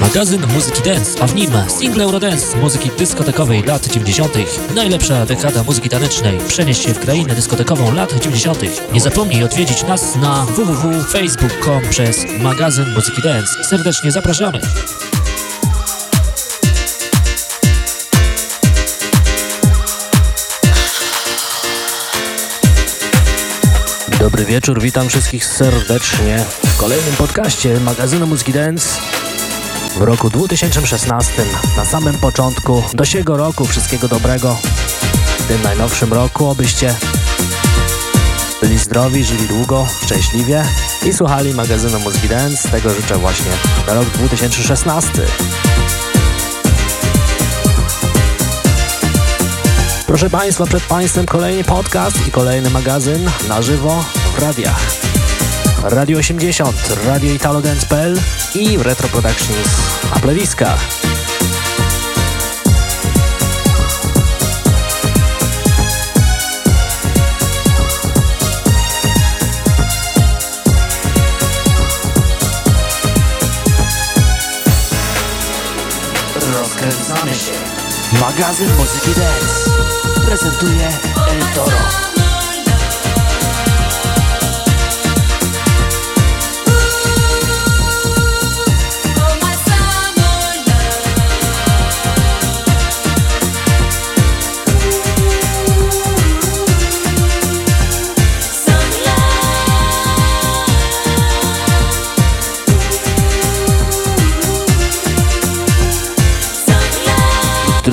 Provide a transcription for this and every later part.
Magazyn muzyki dance, a w nim single Eurodance muzyki dyskotekowej lat 90. Najlepsza dekada muzyki tanecznej. Przenieść się w krainę dyskotekową lat 90. Nie zapomnij odwiedzić nas na www.facebook.com przez magazyn muzyki dance. Serdecznie zapraszamy. Dobry wieczór, witam wszystkich serdecznie w kolejnym podcaście magazynu Muzyki Dance w roku 2016. Na samym początku do siego roku wszystkiego dobrego w tym najnowszym roku, abyście byli zdrowi, żyli długo, szczęśliwie i słuchali magazynu Muzyki Dance. Tego życzę właśnie na rok 2016. Proszę Państwa, przed Państwem kolejny podcast i kolejny magazyn na żywo w radiach. Radio 80, Radio Italo Dance.pl i Retro Productions na plewiskach. Rozkręcamy się. Magazyn Muzyki Dance prezentuje El Toro.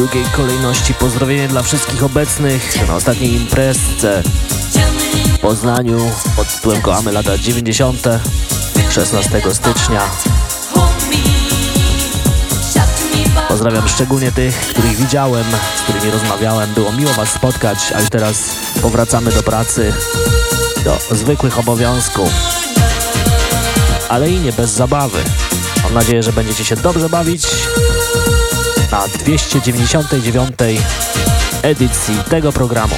Drugiej kolejności pozdrowienie dla wszystkich obecnych na ostatniej imprezce w Poznaniu pod tytułem Kochamy lata 90. 16 stycznia. Pozdrawiam szczególnie tych, których widziałem, z którymi rozmawiałem. Było miło Was spotkać, a już teraz powracamy do pracy, do zwykłych obowiązków, ale i nie bez zabawy. Mam nadzieję, że będziecie się dobrze bawić na 299 edycji tego programu.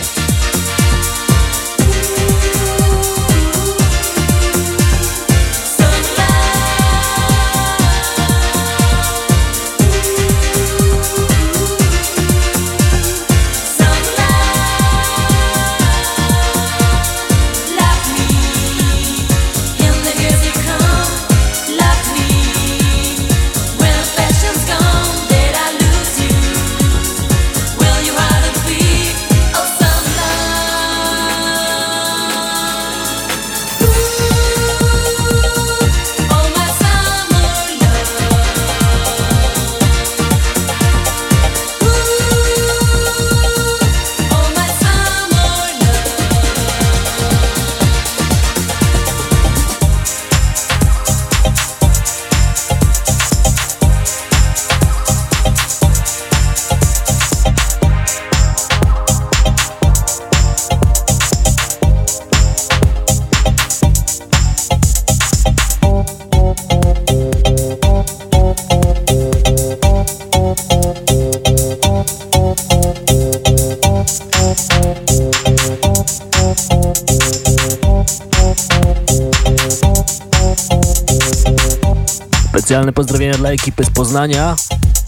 Specjalne pozdrowienia dla ekipy z Poznania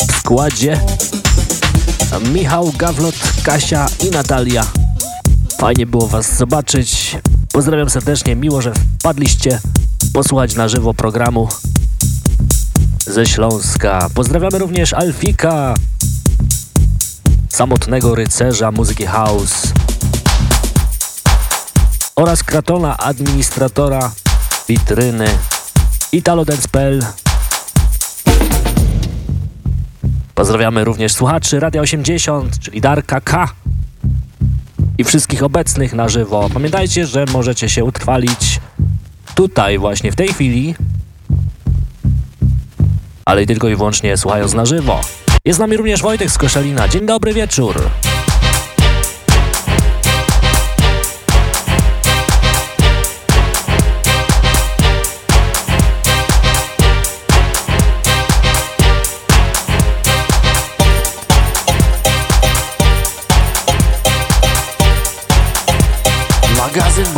w składzie Michał, Gawlot, Kasia i Natalia. Fajnie było Was zobaczyć. Pozdrawiam serdecznie, miło, że wpadliście posłuchać na żywo programu ze Śląska. Pozdrawiamy również Alfika, samotnego rycerza muzyki house oraz Kratona, administratora witryny italodance.pl Pozdrawiamy również słuchaczy Radia 80, czyli Darka K i wszystkich obecnych na żywo. Pamiętajcie, że możecie się utrwalić tutaj właśnie w tej chwili, ale tylko i wyłącznie słuchając na żywo. Jest z nami również Wojtek z Koszalina. Dzień dobry wieczór.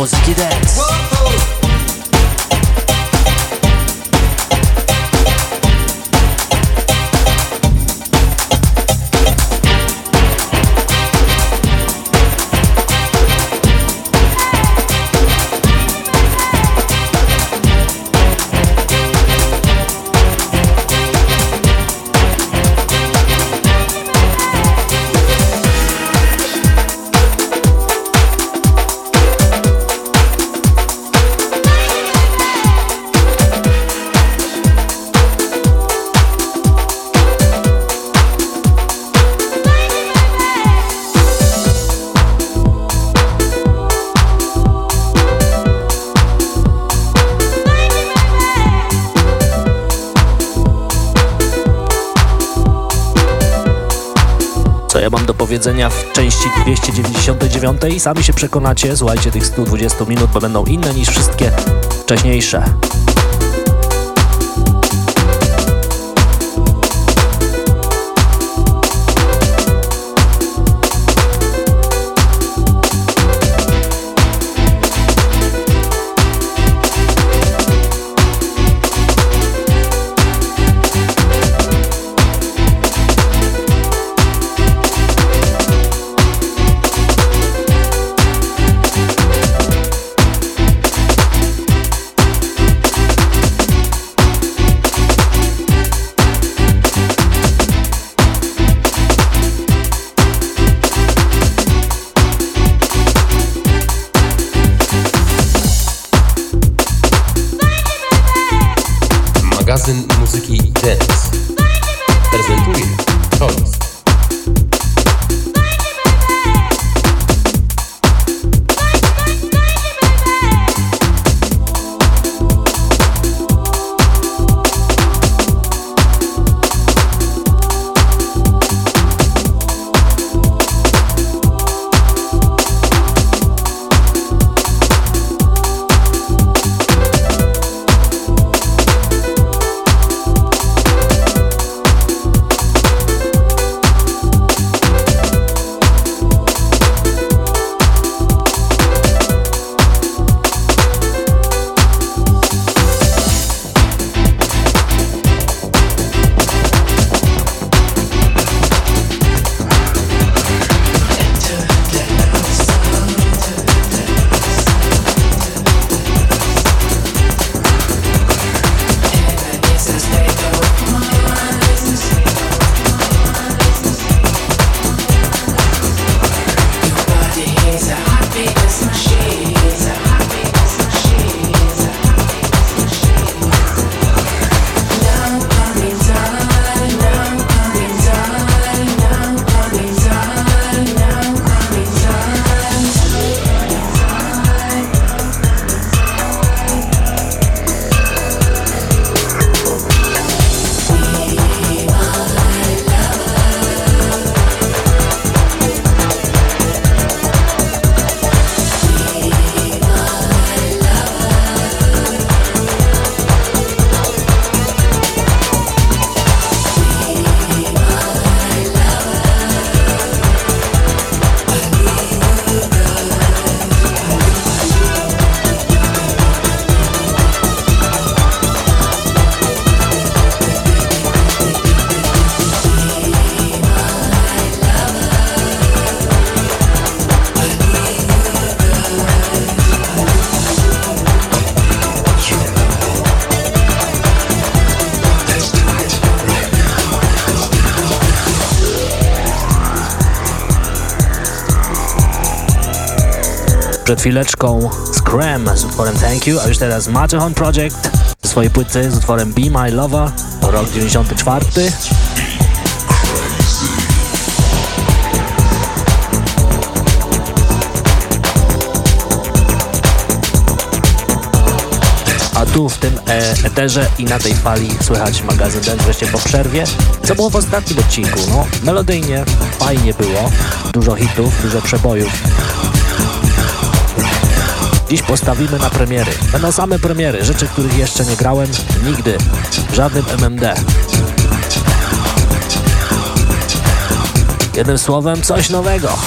Magazyn muzyki dance. ja w części 299. Sami się przekonacie, słuchajcie tych 120 minut, bo będą inne niż wszystkie wcześniejsze. Chwileczką Scram z utworem Thank You, a już teraz Matterhorn Project ze swojej płyty z utworem Be My Lover, rok 94. A tu w tym e eterze i na tej fali słychać magazyn Dance wreszcie po przerwie. Co było w ostatnim odcinku? No, melodyjnie fajnie było, dużo hitów, dużo przebojów. Dziś postawimy na premiery. Będą same premiery, rzeczy, których jeszcze nie grałem nigdy w żadnym MMD. Jednym słowem, coś nowego.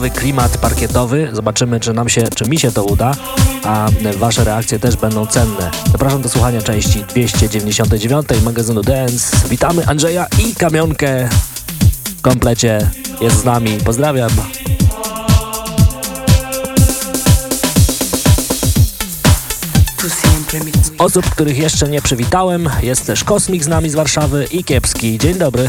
Unikatowy klimat parkietowy. Zobaczymy, czy nam się, czy mi się to uda, a wasze reakcje też będą cenne. Zapraszam do słuchania części 299 magazynu Dance. Witamy Andrzeja i Kamionkę w komplecie. Jest z nami. Pozdrawiam. Osób, których jeszcze nie przywitałem, jest też Kosmik z nami z Warszawy i Kiepski. Dzień dobry.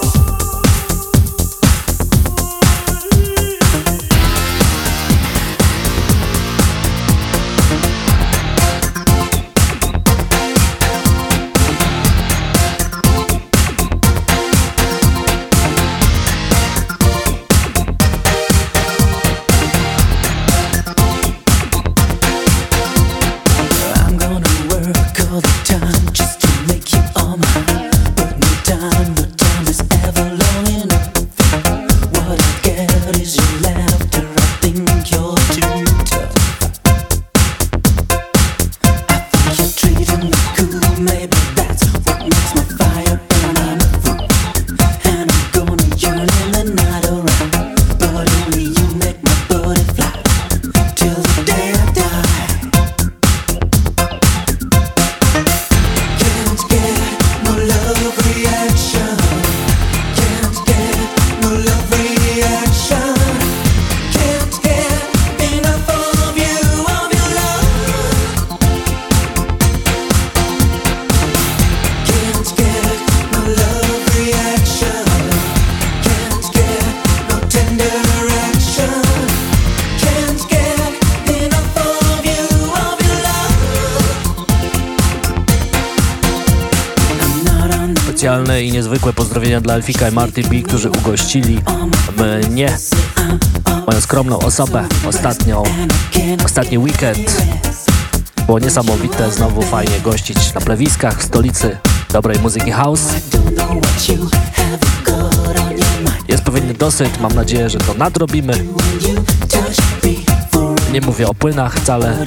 Pozdrowienia dla Elfika i Marty B, którzy ugościli mnie, moją skromną osobę, ostatnią, ostatni weekend. Było niesamowite, znowu fajnie gościć na plewiskach w stolicy dobrej muzyki house. Jest pewien dosyć, mam nadzieję, że to nadrobimy. Nie mówię o płynach wcale.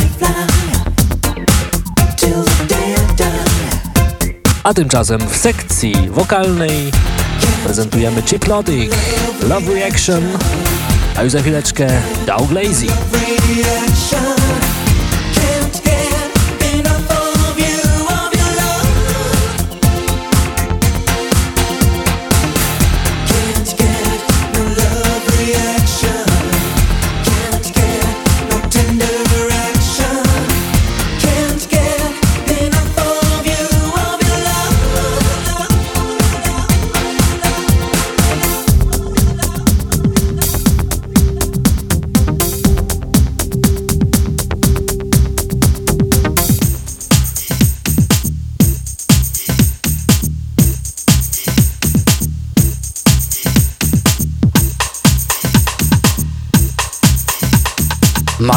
A tymczasem w sekcji wokalnej prezentujemy Chiplotic, Love Reaction, a już za chwileczkę Dow Lazy.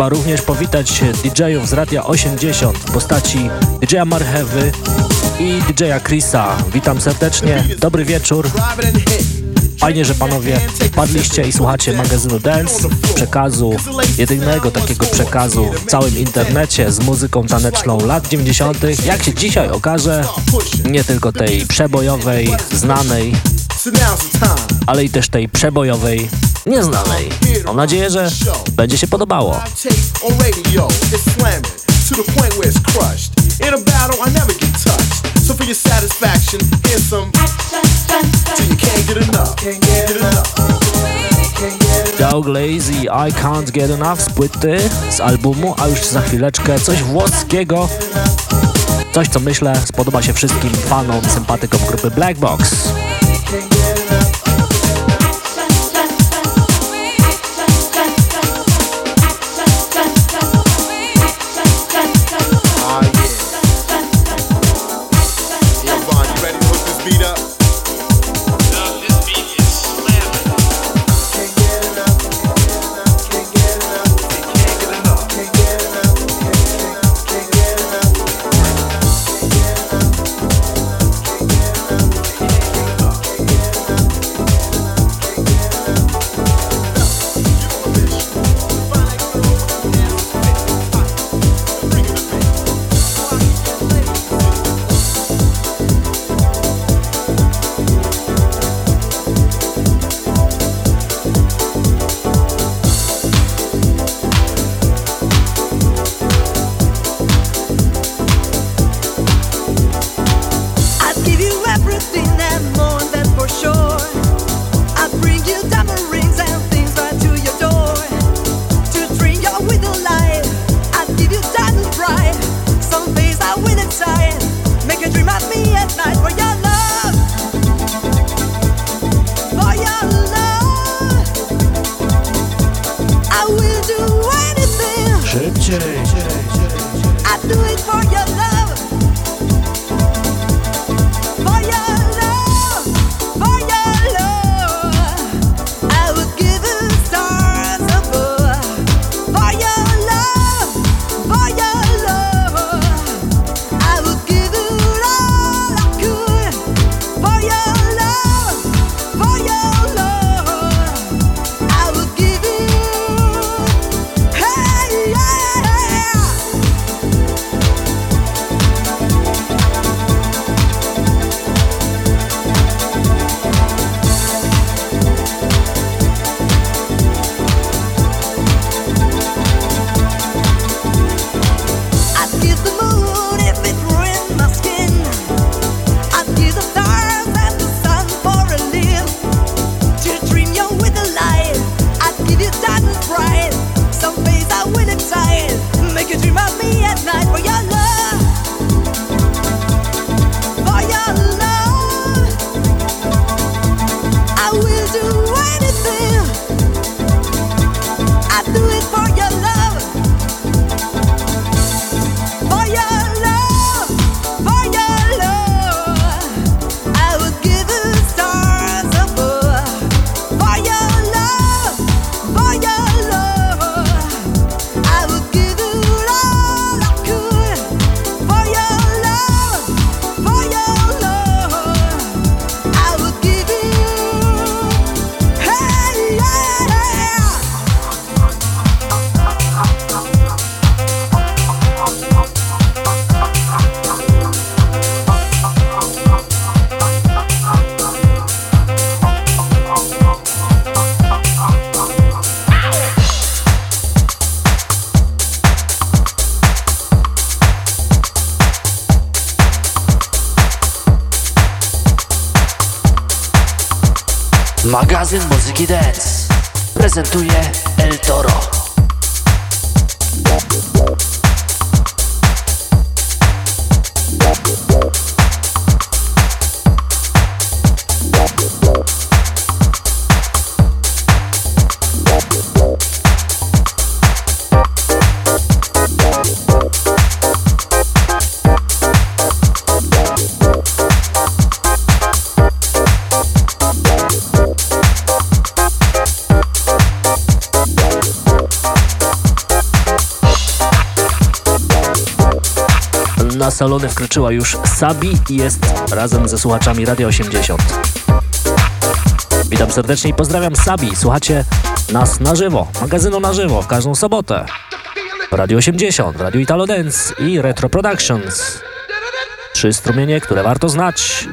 trzeba również powitać DJ-ów z Radia 80 w postaci DJ-a Marchewy i DJ-a Chrisa. Witam serdecznie, dobry wieczór. Fajnie, że panowie padliście i słuchacie magazynu Dance, przekazu, jedynego takiego przekazu w całym internecie z muzyką taneczną lat 90. Jak się dzisiaj okaże, nie tylko tej przebojowej, znanej, ale i też tej przebojowej nieznanej. Mam nadzieję, że będzie się podobało. So for your satisfaction, here's some you can't get enough. Can't get enough. Doug Lazy, I Can't Get Enough z płyty, z albumu, a już za chwileczkę coś włoskiego, coś co myślę spodoba się wszystkim fanom, sympatykom grupy Black Box. Salony wkroczyła już Sabi i jest razem ze słuchaczami Radio 80. Witam serdecznie i pozdrawiam Sabi. Słuchacie nas na żywo, magazynu na żywo, w każdą sobotę. Radio 80, Radio Italo Dance i Retro Productions. Trzy strumienie, które warto znać.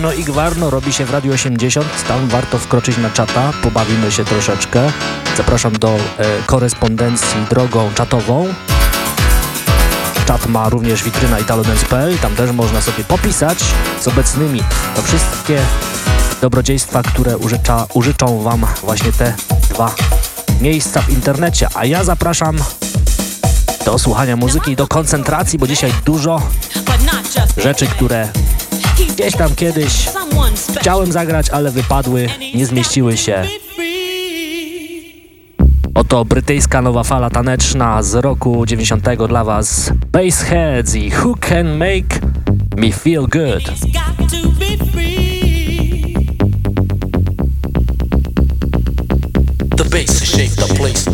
Gwarno robi się w Radio 80. Tam warto wkroczyć na czata, pobawimy się troszeczkę. Zapraszam do e, korespondencji drogą czatową. Czat ma również witryna italodance.pl, tam też można sobie popisać z obecnymi. To wszystkie dobrodziejstwa, które użycza, użyczą Wam właśnie te dwa miejsca w internecie. A ja zapraszam do słuchania muzyki i do koncentracji, bo dzisiaj dużo rzeczy, które gdzieś tam kiedyś Chciałem zagrać, ale wypadły, nie zmieściły się. Oto brytyjska nowa fala taneczna z roku 90 dla Was. Bassheads i Who Can Make Me Feel Good. The bass shake the place.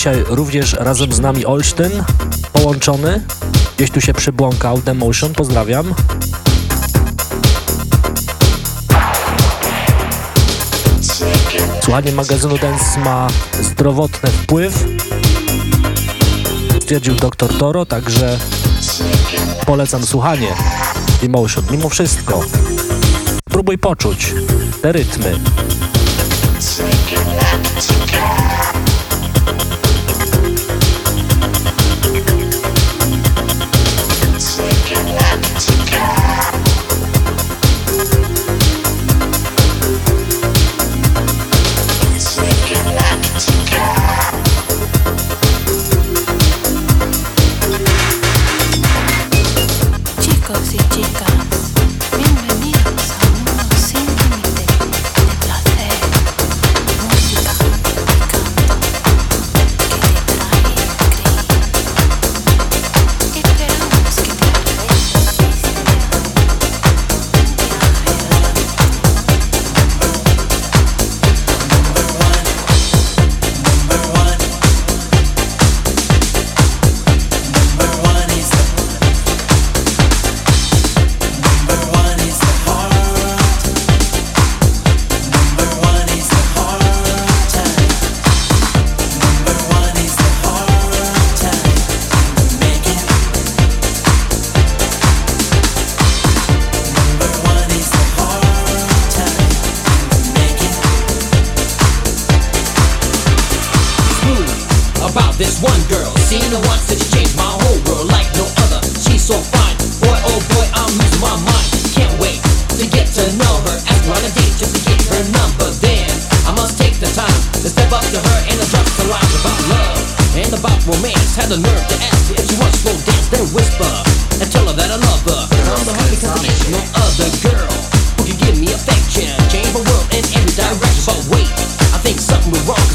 Dzisiaj również razem z nami Olsztyn połączony. Gdzieś tu się przybłąkał Demotion, pozdrawiam. Słuchanie magazynu Dance ma zdrowotny wpływ. Stwierdził dr Toro, także polecam słuchanie Emotion. Mimo wszystko, spróbuj poczuć te rytmy.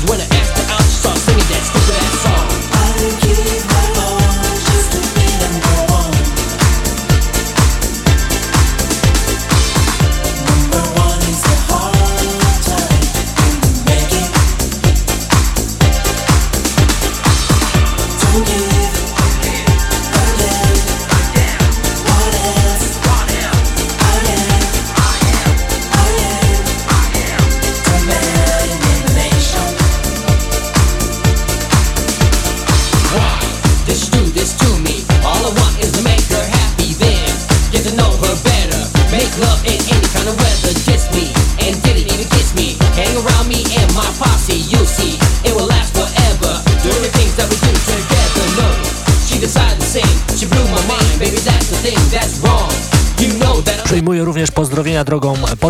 Drogą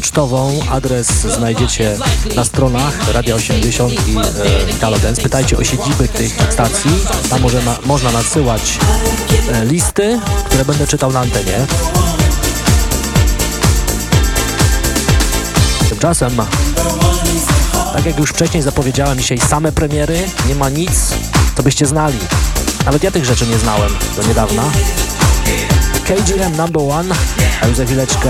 pocztową. Adres znajdziecie na stronach Radio 80 i e. Pytajcie o siedziby tych stacji. Tam może na, można nadsyłać e, listy, które będę czytał na antenie. Tymczasem, tak jak już wcześniej zapowiedziałem, dzisiaj same premiery, nie ma nic, co byście znali. Nawet ja tych rzeczy nie znałem do niedawna. KGM Number One, a już za chwileczkę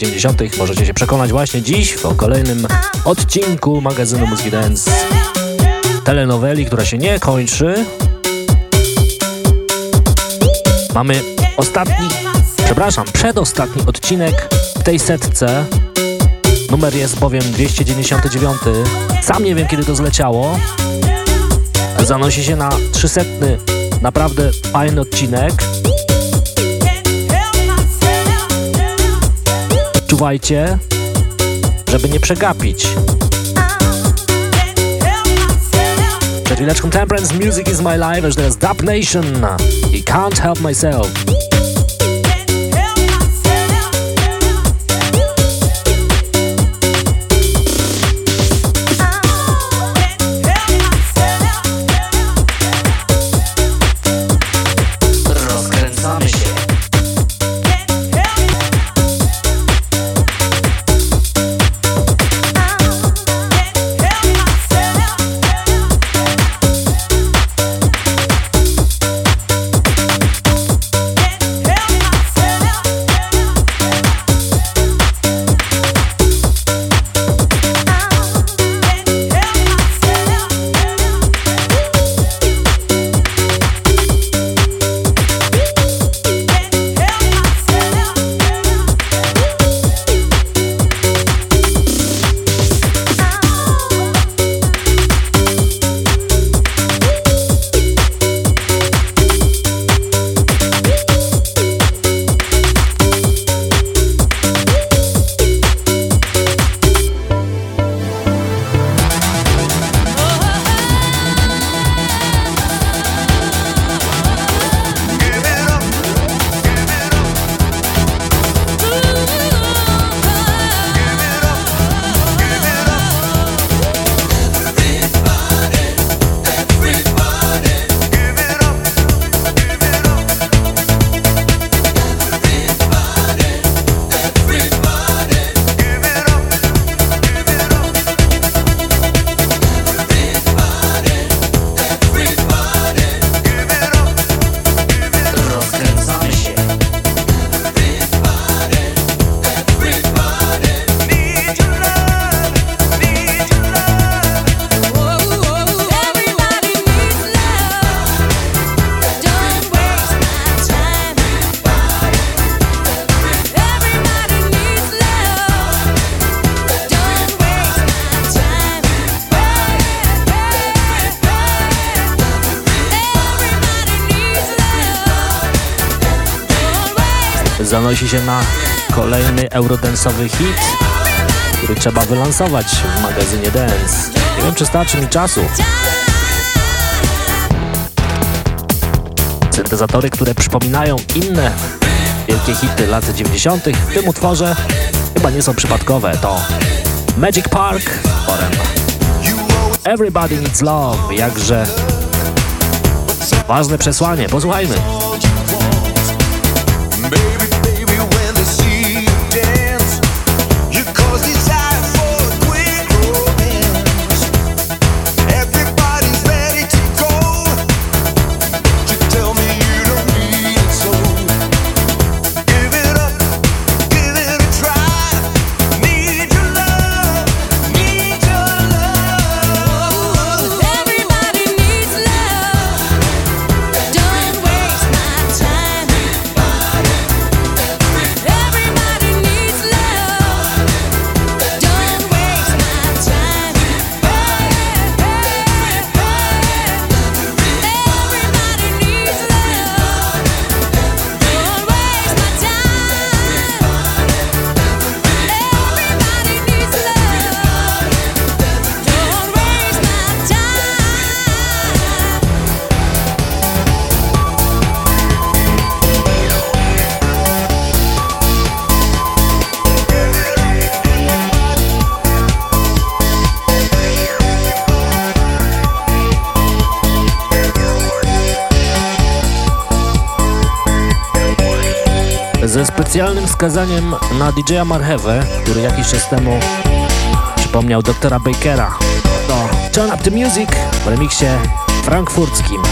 90. Możecie się przekonać właśnie dziś w kolejnym odcinku magazynu Muzyki Dance. Telenoweli, która się nie kończy. Mamy ostatni, przepraszam, przedostatni odcinek w tej setce. Numer jest bowiem 299. Sam nie wiem kiedy to zleciało. Zanosi się na 300. Naprawdę fajny odcinek. Czuwajcie, żeby nie przegapić. Przed chwileczką Temperance Music is my life, aż teraz Dub Nation i Can't Help Myself. Zanosi się na kolejny eurodensowy hit, który trzeba wylansować w magazynie Dance. Nie wiem, czy starczy mi czasu. Syntezatory, które przypominają inne wielkie hity lat 90. w tym utworze chyba nie są przypadkowe. To Magic Park forem Everybody Needs Love, jakże ważne przesłanie. Posłuchajmy. Specjalnym wskazaniem na DJ-a który jakiś czas temu przypomniał doktora Bakera. To Turn Up The Music w remiksie frankfurckim.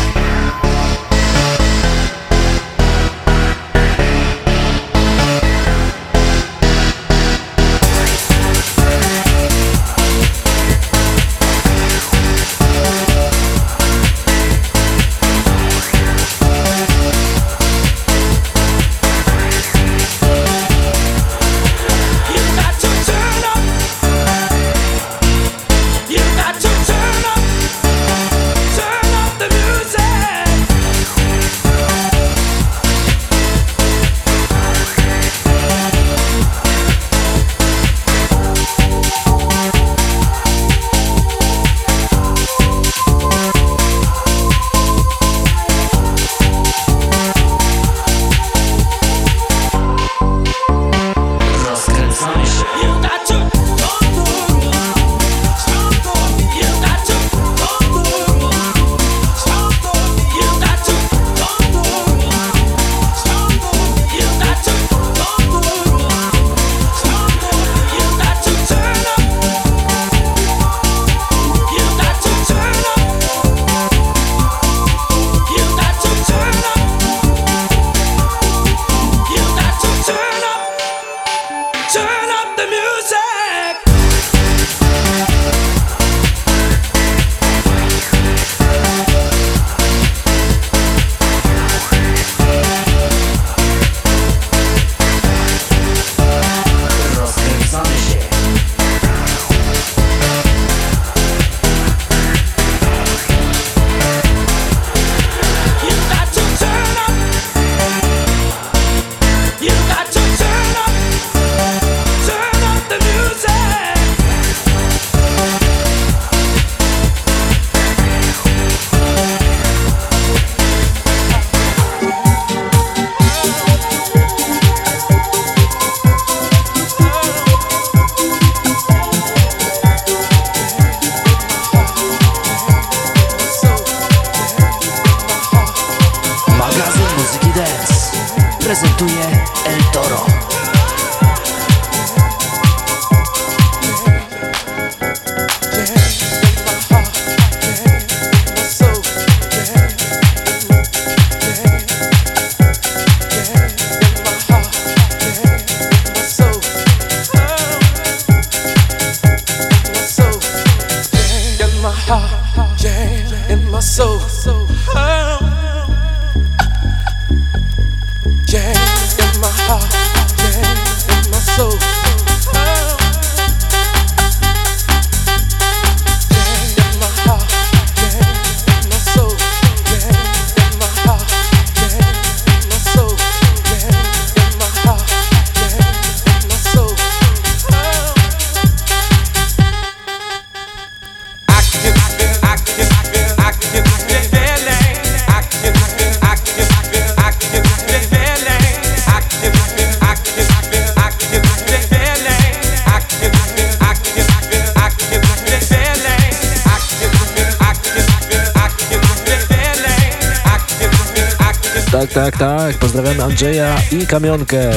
Andrzeja i Kamionkę.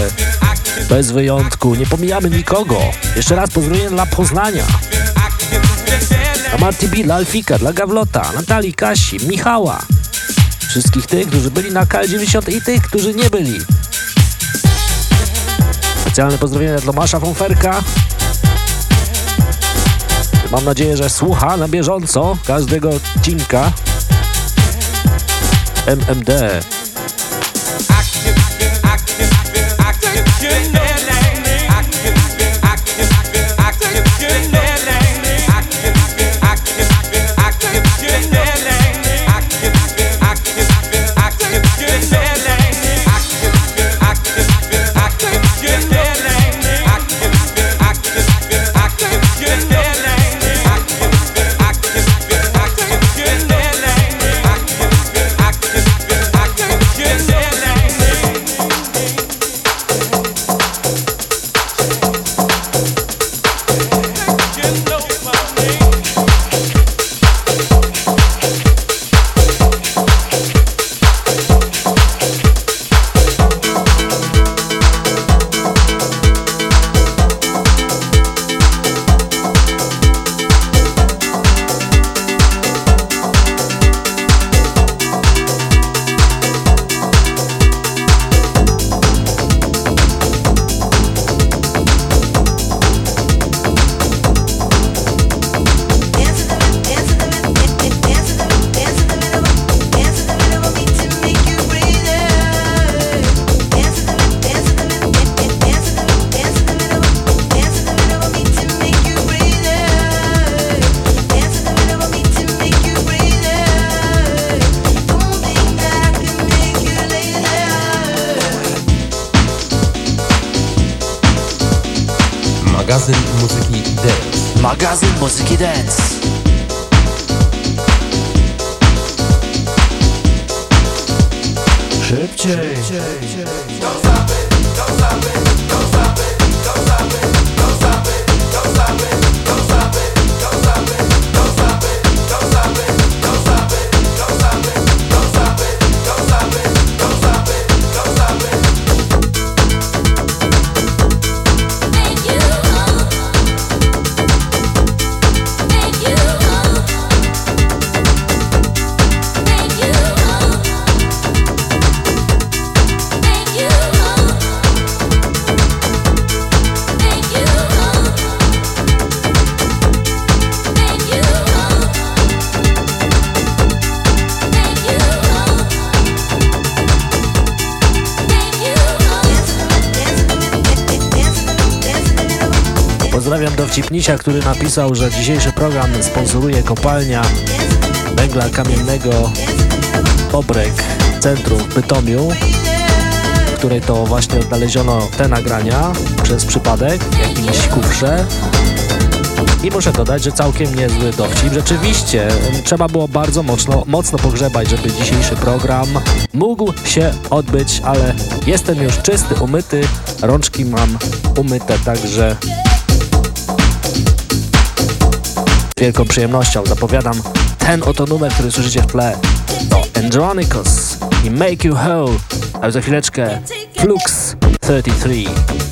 Bez wyjątku. Nie pomijamy nikogo. Jeszcze raz pozdrowienia dla Poznania. Dla Marty B, dla Alfika, dla Gawlota, Natalii, Kasi, Michała. Wszystkich tych, którzy byli na KL90 i tych, którzy nie byli. Specjalne pozdrowienia dla Tomasza Fonferka. Mam nadzieję, że słucha na bieżąco każdego odcinka. MMD. Cipnisia, który napisał, że dzisiejszy program sponsoruje kopalnia węgla kamiennego Obrek Centrum Bytomiu, w której to właśnie odnaleziono te nagrania przez przypadek w jakimś kufrze. I muszę dodać, że całkiem niezły dowcip. Rzeczywiście trzeba było bardzo mocno, mocno pogrzebać, żeby dzisiejszy program mógł się odbyć, ale jestem już czysty, umyty, rączki mam umyte, także wielką przyjemnością zapowiadam ten oto numer, który słyszycie w tle. To Andronicus i Make You Whole. A za chwileczkę Flux 33.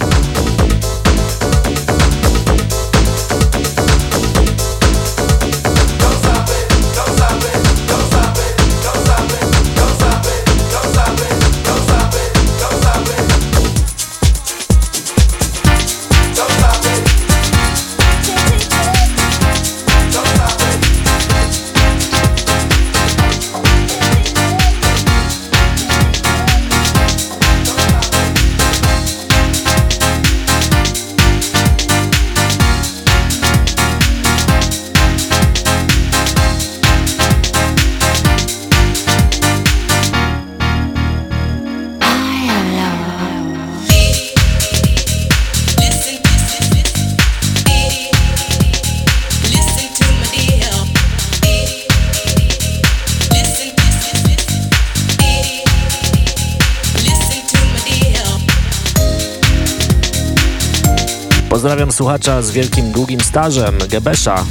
słuchacza z wielkim, długim stażem, Gebesza,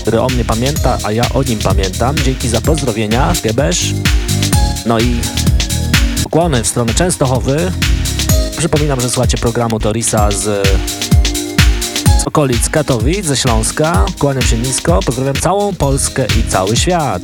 który o mnie pamięta, a ja o nim pamiętam. Dzięki za pozdrowienia, Gebesz. No i ukłony w stronę Częstochowy. Przypominam, że słuchacie programu Torisa z, z okolic Katowic, ze Śląska. Kłaniam się nisko, pozdrawiam całą Polskę i cały świat.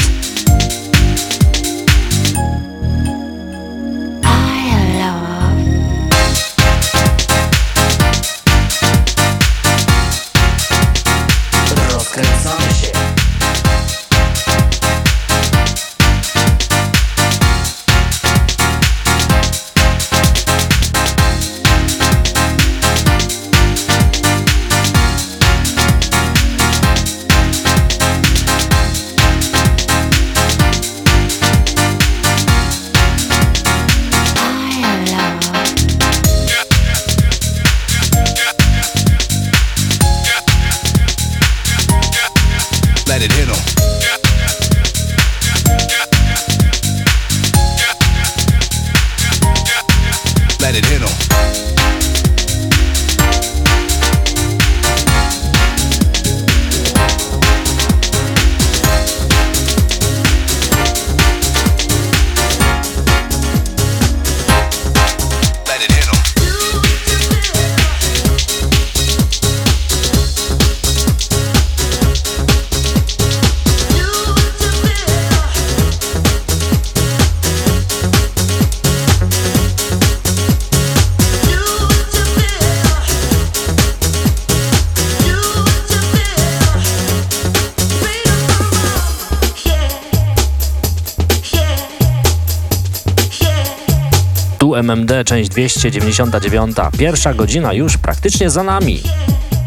Część 299. Pierwsza godzina już praktycznie za nami.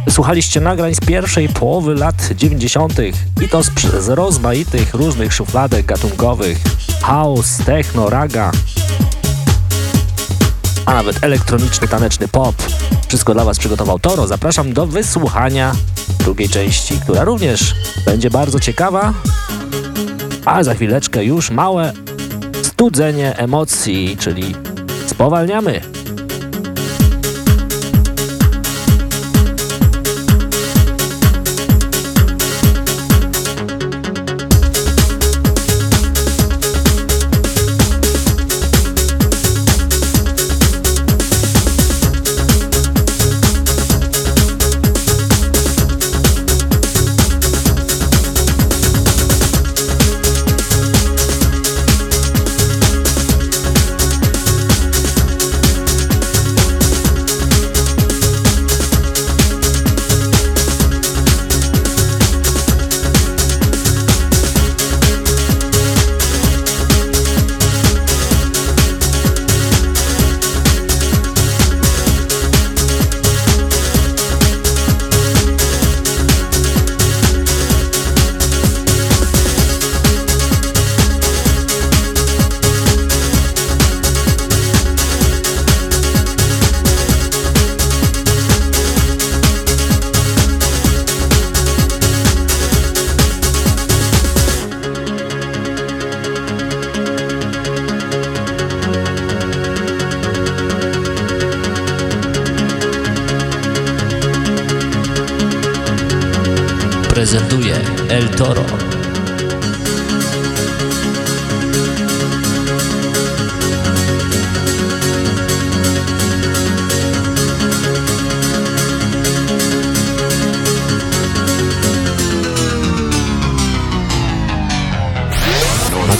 Słuchaliście nagrań z pierwszej połowy lat 90. i to z, z rozmaitych różnych szufladek gatunkowych. House, techno, raga, a nawet elektroniczny, taneczny pop. Wszystko dla Was przygotował Toro. Zapraszam do wysłuchania drugiej części, która również będzie bardzo ciekawa. A za chwileczkę już małe studzenie emocji, czyli Spowalniamy. prezentuje El Toro.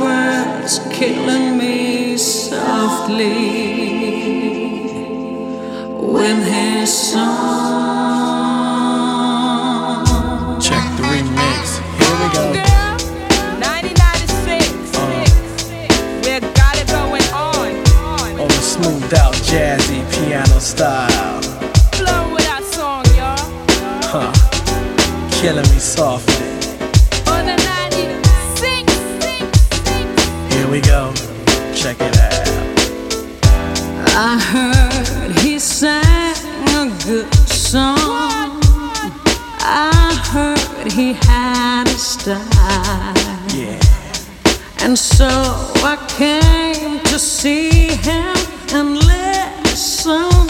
words killing me softly with his song. Check the remix. Here we go. Girl, We got it going on. On a smoothed out, jazzy piano style. Blow with that song, y'all. Huh. Killing me soft. I heard he sang a good song. I heard he had a style. And so I came to see him and listen.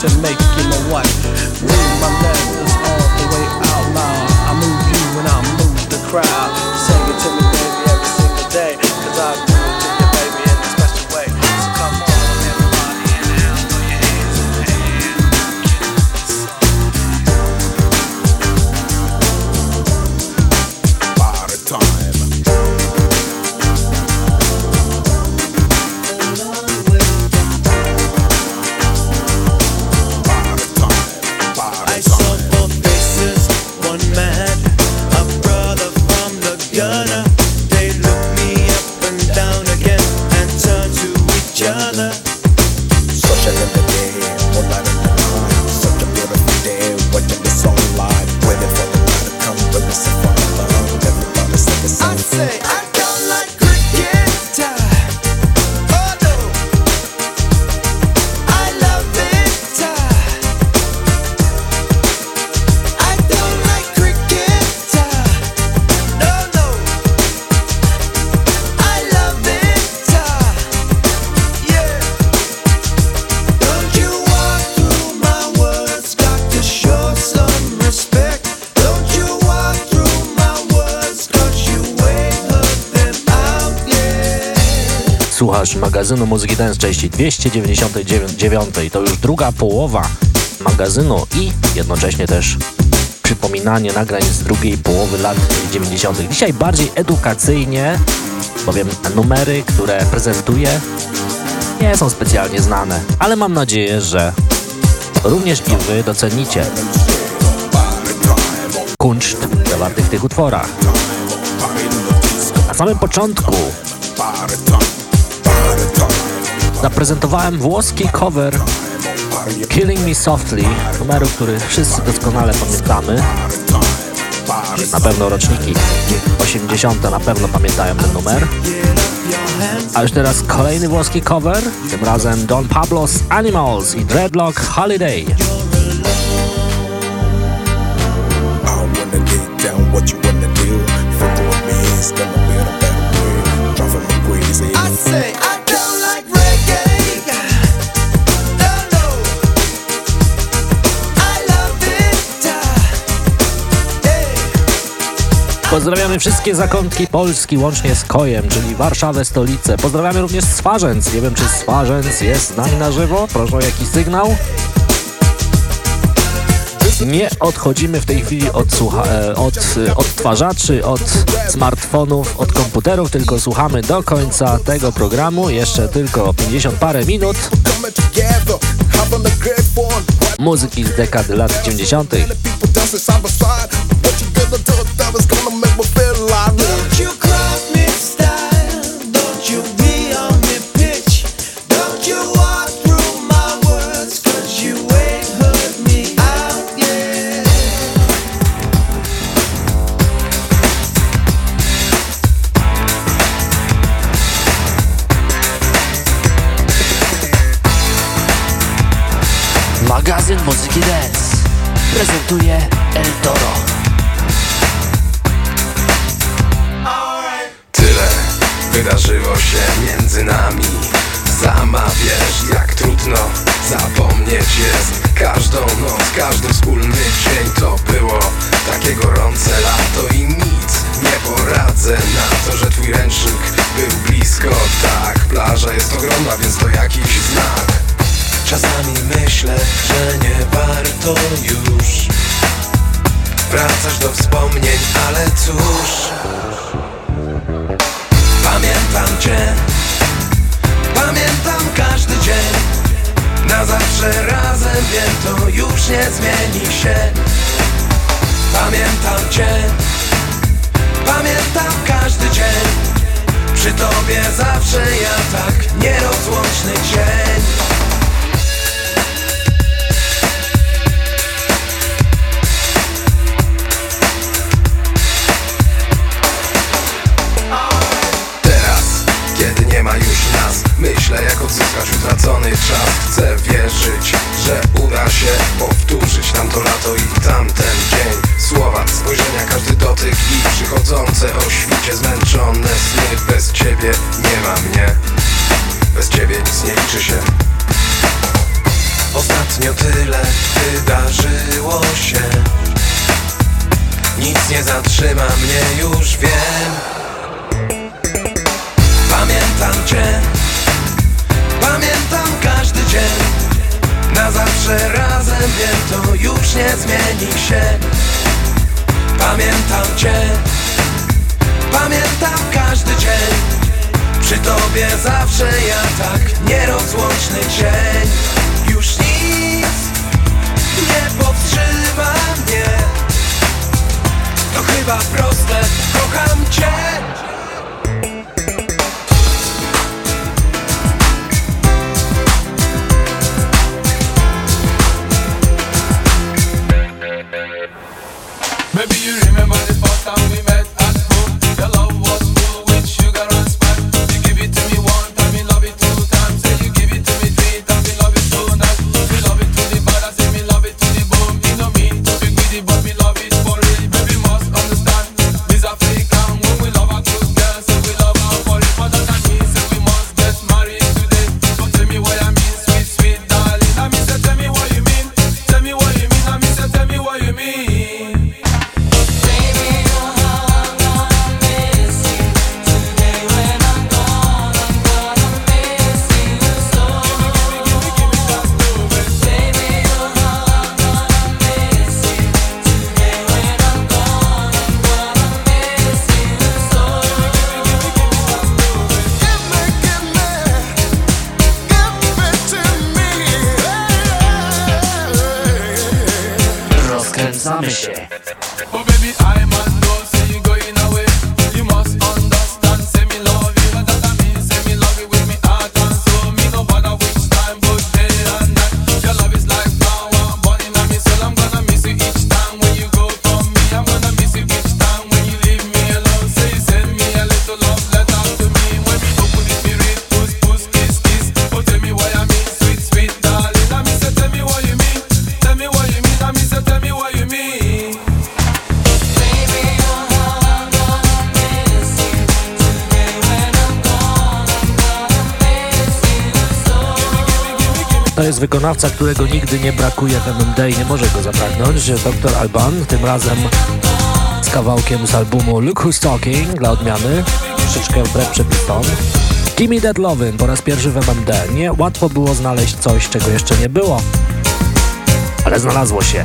to make magazynu Muzyki Dance części 299. To już druga połowa magazynu i jednocześnie też przypominanie nagrań z drugiej połowy lat 90. Dzisiaj bardziej edukacyjnie, bowiem numery, które prezentuję nie są specjalnie znane, ale mam nadzieję, że również i Wy docenicie kunszt zawarty w tych utworach. Na samym początku zaprezentowałem włoski cover Killing Me Softly, numeru, który wszyscy doskonale pamiętamy. Na pewno roczniki 80. na pewno pamiętają ten numer. A już teraz kolejny włoski cover, tym razem Don Pablo's Animals i Dreadlock Holiday. Pozdrawiamy wszystkie zakątki Polski, łącznie z Kojem, czyli Warszawę, stolicę. Pozdrawiamy również Swarzędz. Nie wiem, czy Swarzędz jest z nami na żywo. Proszę o jakiś sygnał. Nie odchodzimy w tej chwili od, słucha- e, od e, odtwarzaczy, od smartfonów, od komputerów, tylko słuchamy do końca tego programu. Jeszcze tylko 50 parę minut muzyki z dekady lat 90. Magazyn Muzyki Dance. Prezentuje El Toro. Tyle wydarzyło się między nami. Sama wiesz jak trudno. Zapomnieć jest Każdą noc, każdy wspólny dzień. To było Takie gorące lato i nic nie poradzę na to, że twój ręcznik był blisko. Tak, plaża jest ogromna, więc to jakiś znak Czasami myślę, że nie warto już. Wracać do wspomnień, ale cóż. Pamiętam Cię. Pamiętam każdy dzień. Na zawsze razem wiem to już nie zmieni się. Pamiętam Cię. Pamiętam każdy dzień. Przy Tobie zawsze ja tak nierozłączny cień Myślę jak odzyskać utracony czas. Chcę wierzyć, że uda się powtórzyć tamto lato i tamten dzień. Słowa, spojrzenia, każdy dotyk i przychodzące o świcie zmęczone sny. Bez ciebie nie ma mnie. Bez ciebie nic nie liczy się. Ostatnio tyle wydarzyło się. Nic nie zatrzyma mnie, już wiem. Pamiętam Cię Pamiętam każdy dzień. Na zawsze razem wiem to już nie zmieni się. Pamiętam Cię. Pamiętam każdy dzień. Przy Tobie zawsze ja tak nierozłączny cień Już nic nie powstrzyma mnie. To chyba proste, kocham Cię Maybe you remember wykonawca, którego nigdy nie brakuje w MMD i nie może go zabraknąć, dr Alban, tym razem z kawałkiem z albumu Look Who's Talking dla odmiany, troszeczkę wbrew przepisom. Gimme Dead Lovin' po raz pierwszy w MMD. Nie łatwo było znaleźć coś, czego jeszcze nie było, ale znalazło się.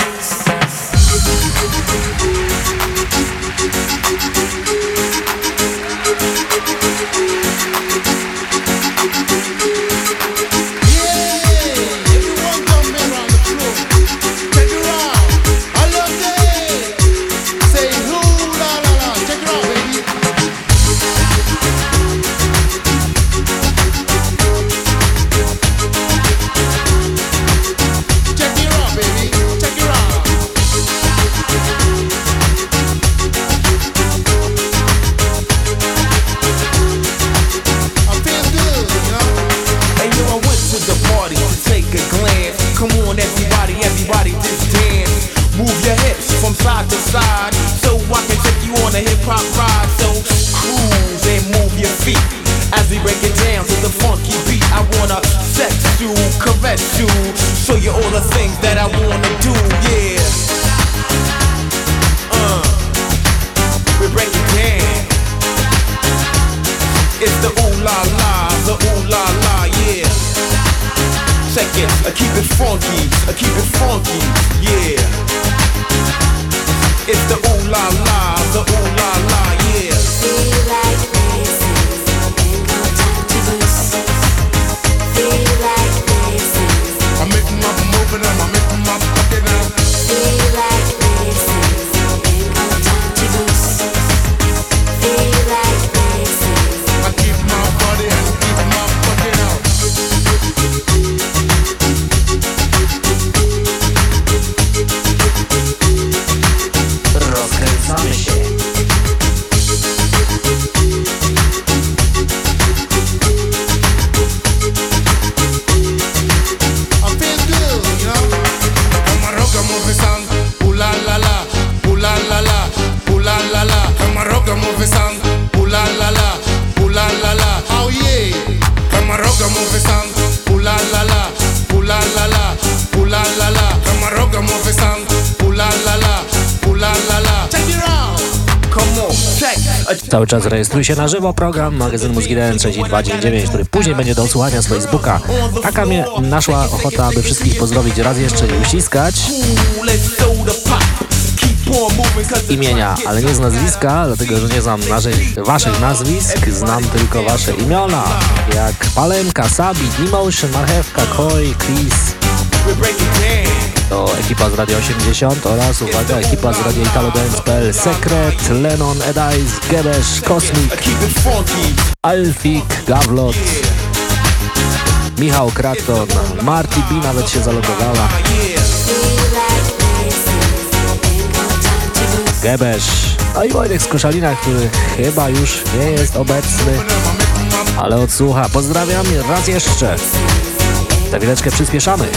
rejestruj się na żywo program magazyn Muzyki DN 3299, który później będzie do odsłuchania z Facebooka. Taka mnie naszła ochota, aby wszystkich pozdrowić raz jeszcze i uściskać imienia, ale nie z nazwiska, dlatego że nie znam naszych, waszych nazwisk, znam tylko wasze imiona, jak Palemka, Sabi, Dimo, Marchewka, Koi, Chris to ekipa z Radio 80 oraz uwaga ekipa z Radio Italo Dance.pl Sekret, Lennon, Edice, Gebesz, Kosmik, Alfik, Gawlot, Michał Krakton, Marty B nawet się zalogowała. Gebesz, no i Wojtek z Koszalina, który chyba już nie jest obecny, ale odsłucha. Pozdrawiam raz jeszcze. Za chwileczkę przyspieszamy.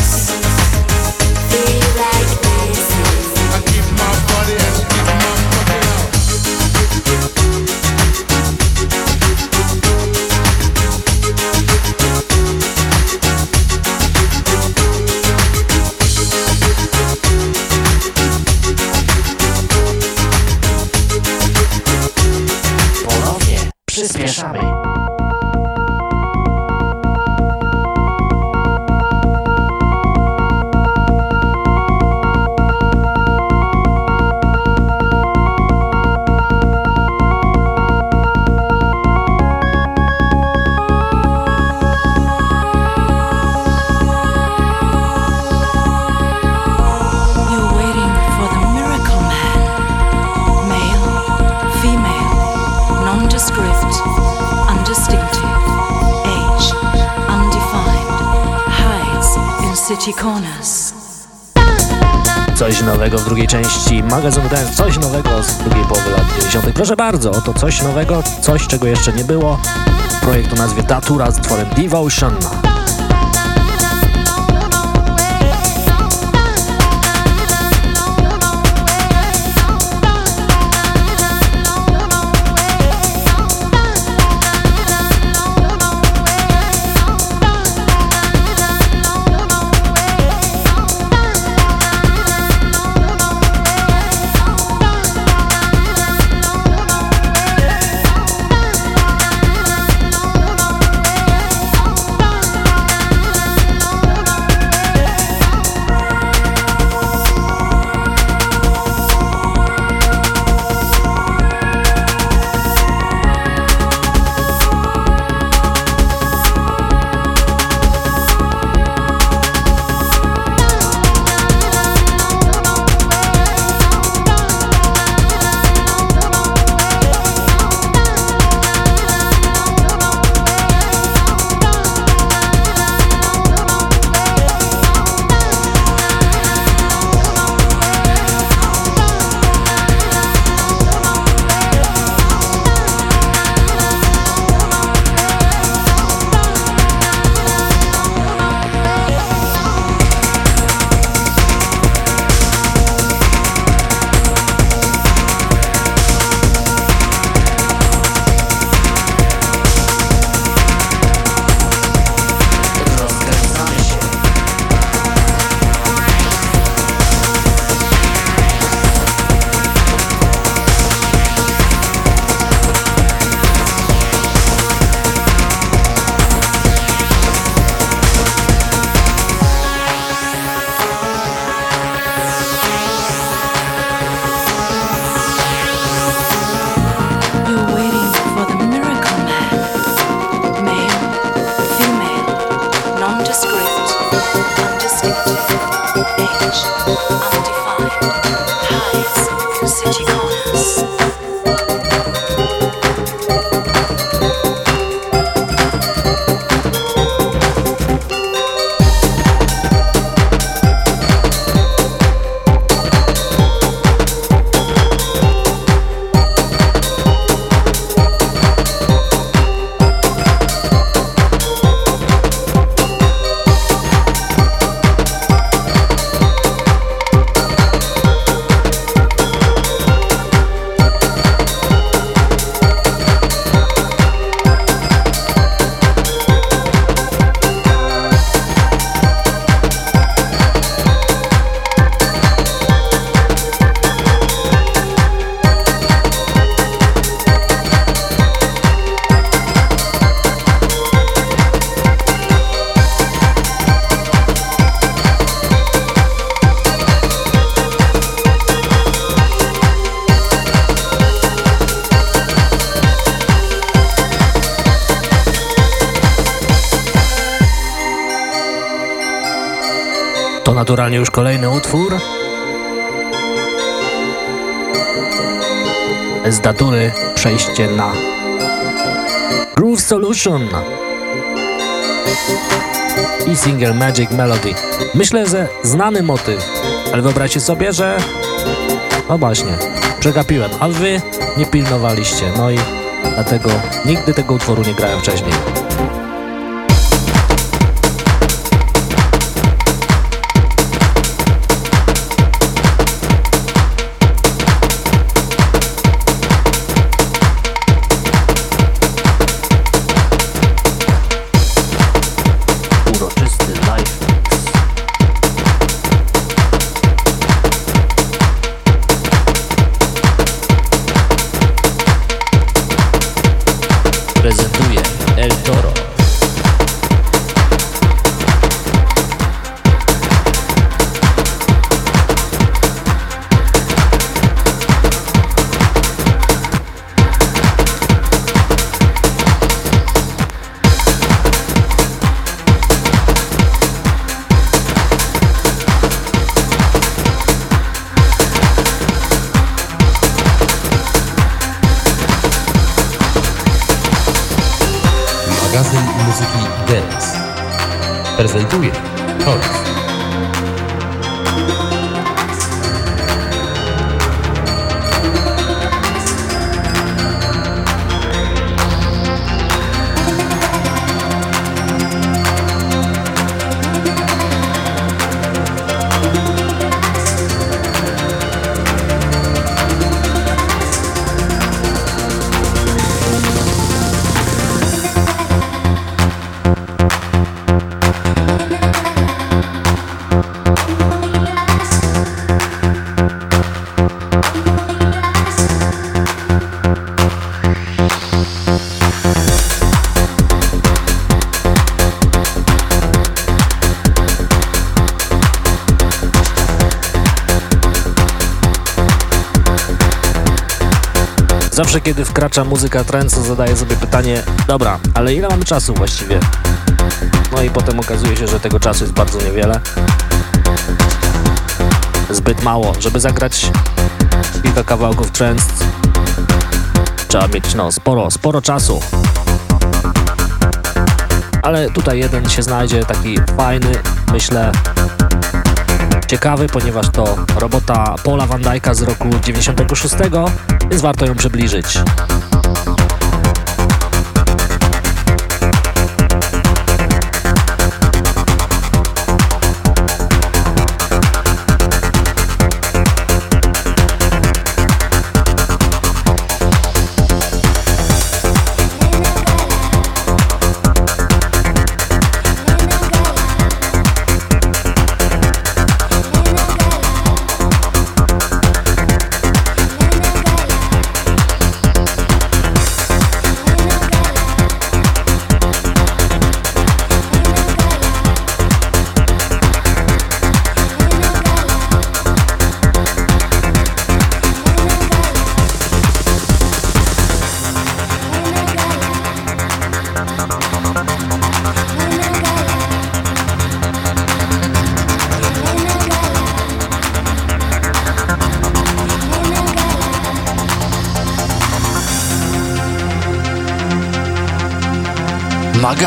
Corners. Coś nowego w drugiej części magazynu Dance, coś nowego z drugiej połowy lat 90. Proszę bardzo, oto coś nowego, coś czego jeszcze nie było. Projekt o nazwie Datura z tworem Devotion. Solution i single Magic Melody. Myślę, że znany motyw, ale wyobraźcie sobie, że no właśnie, przegapiłem, a wy nie pilnowaliście, no i dlatego nigdy tego utworu nie grałem wcześniej. Zawsze kiedy wkracza muzyka trance, zadaję sobie pytanie, dobra, ale ile mamy czasu właściwie? No i potem okazuje się, że tego czasu jest bardzo niewiele. Zbyt mało, żeby zagrać kilka kawałków trance. Trzeba mieć no sporo, sporo czasu. Ale tutaj jeden się znajdzie, taki fajny, myślę, ciekawy, ponieważ to robota Paula Van Dyka z roku 96, więc warto ją przybliżyć.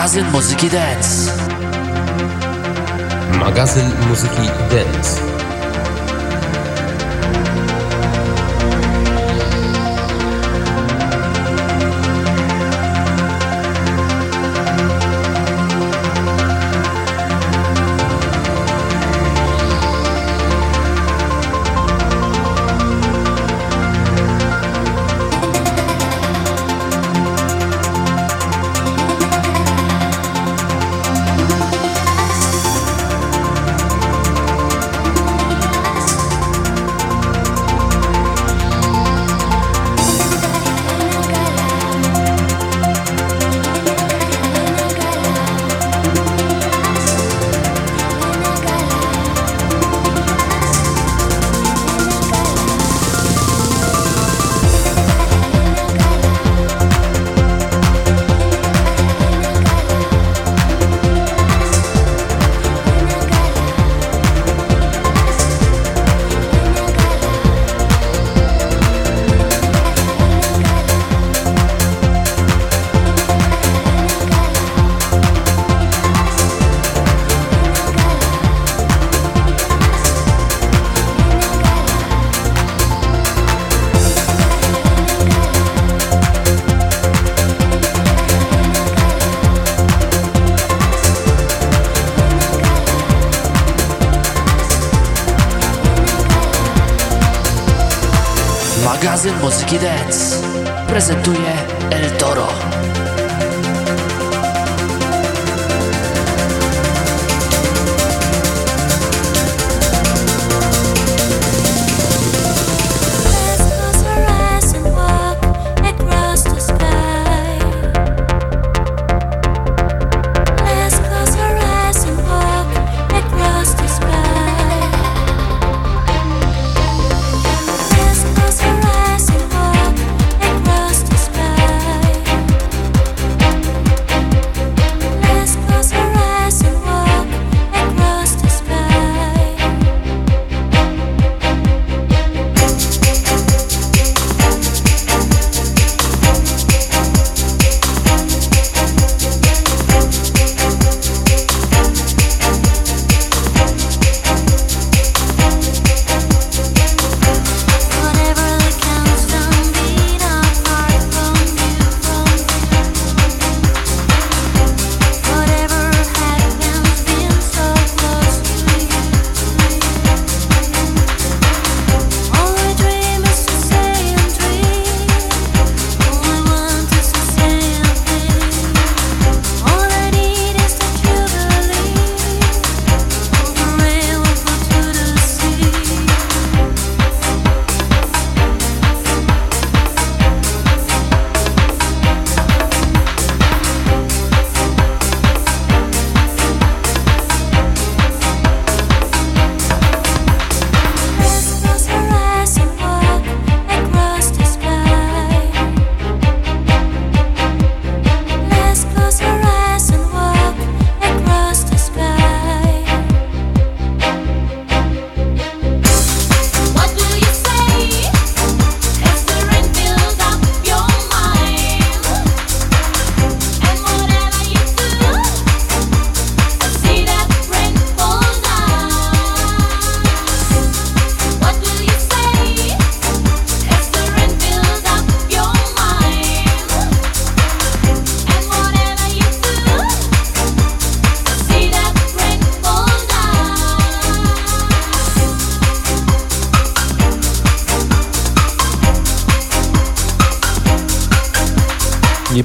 Magazyn muzyki dance. Magazyn muzyki Dance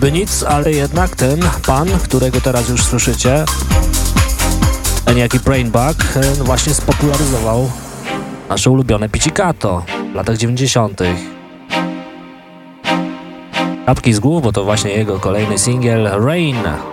Niby nic, ale jednak ten pan, którego teraz już słyszycie, ten jaki Brainbug, właśnie spopularyzował nasze ulubione Pizzicato w latach 90. Kapki z głów, bo to właśnie jego kolejny singiel Rain.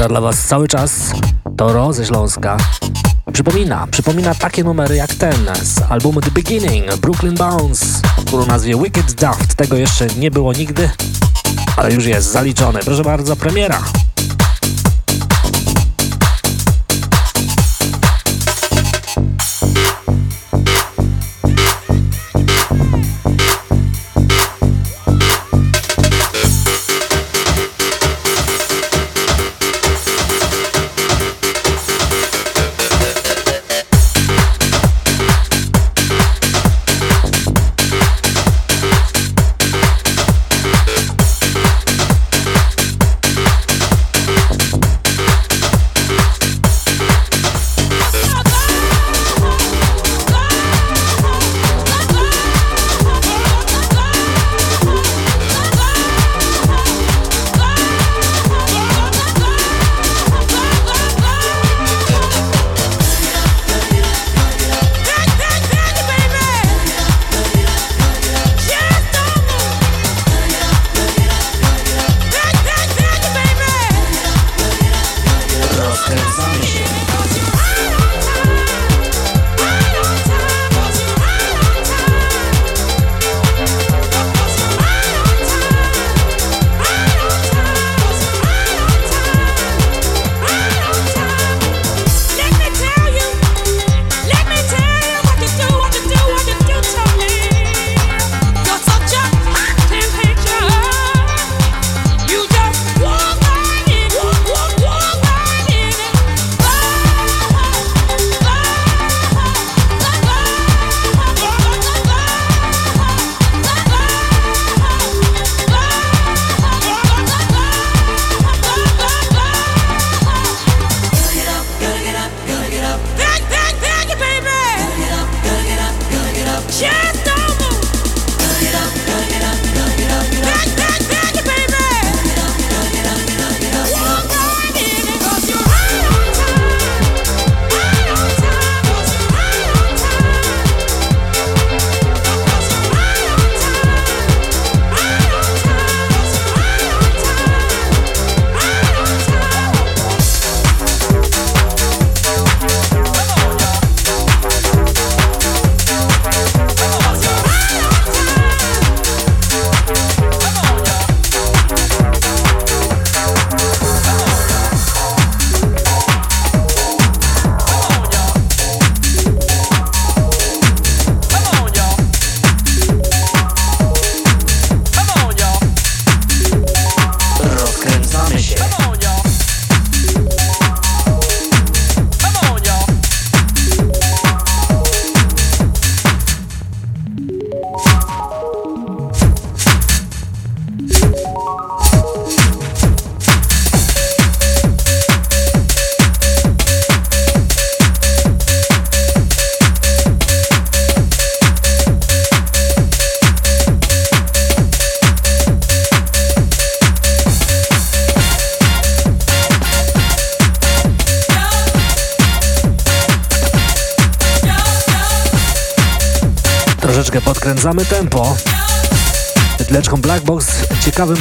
Gra dla Was, cały czas Toro ze Śląska. Przypomina, przypomina takie numery jak ten z albumu The Beginning, Brooklyn Bounce, który o nazwie Wicked Daft. Tego jeszcze nie było nigdy, ale już jest zaliczone. Proszę bardzo, premiera.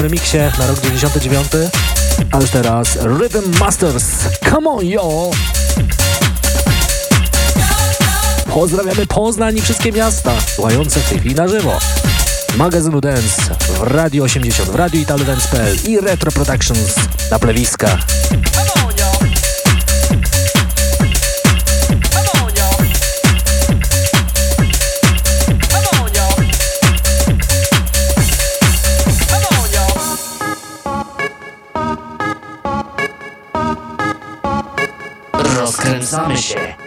Remiksie na rok 99. A już teraz Rhythm Masters. Come on, yo! Pozdrawiamy Poznań i wszystkie miasta słuchające w tej chwili na żywo. Magazynu Dance w Radio 80, w Radio Italo Dance.pl i Retro Productions na plewiska. Samishe.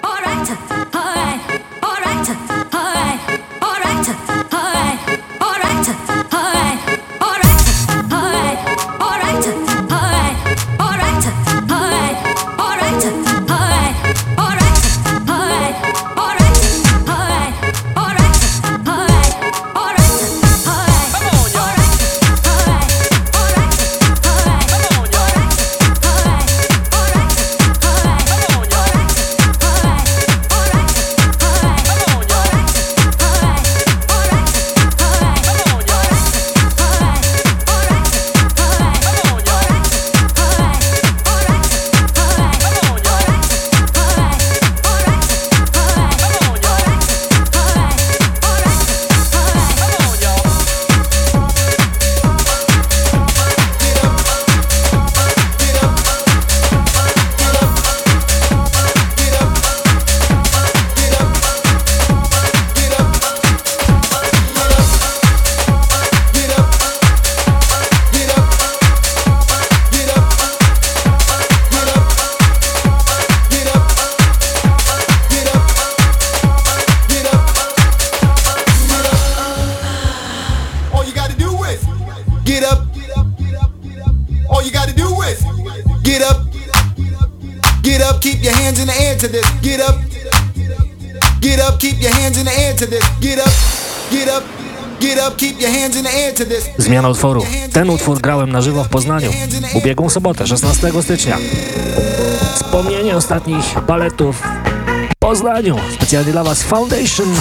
Zmiana utworu. Ten utwór grałem na żywo w Poznaniu ubiegłą sobotę, 16 stycznia. Wspomnienie ostatnich baletów w Poznaniu. Specjalnie dla Was Foundation.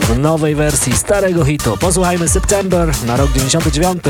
W nowej wersji starego hitu. Posłuchajmy September na rok 99.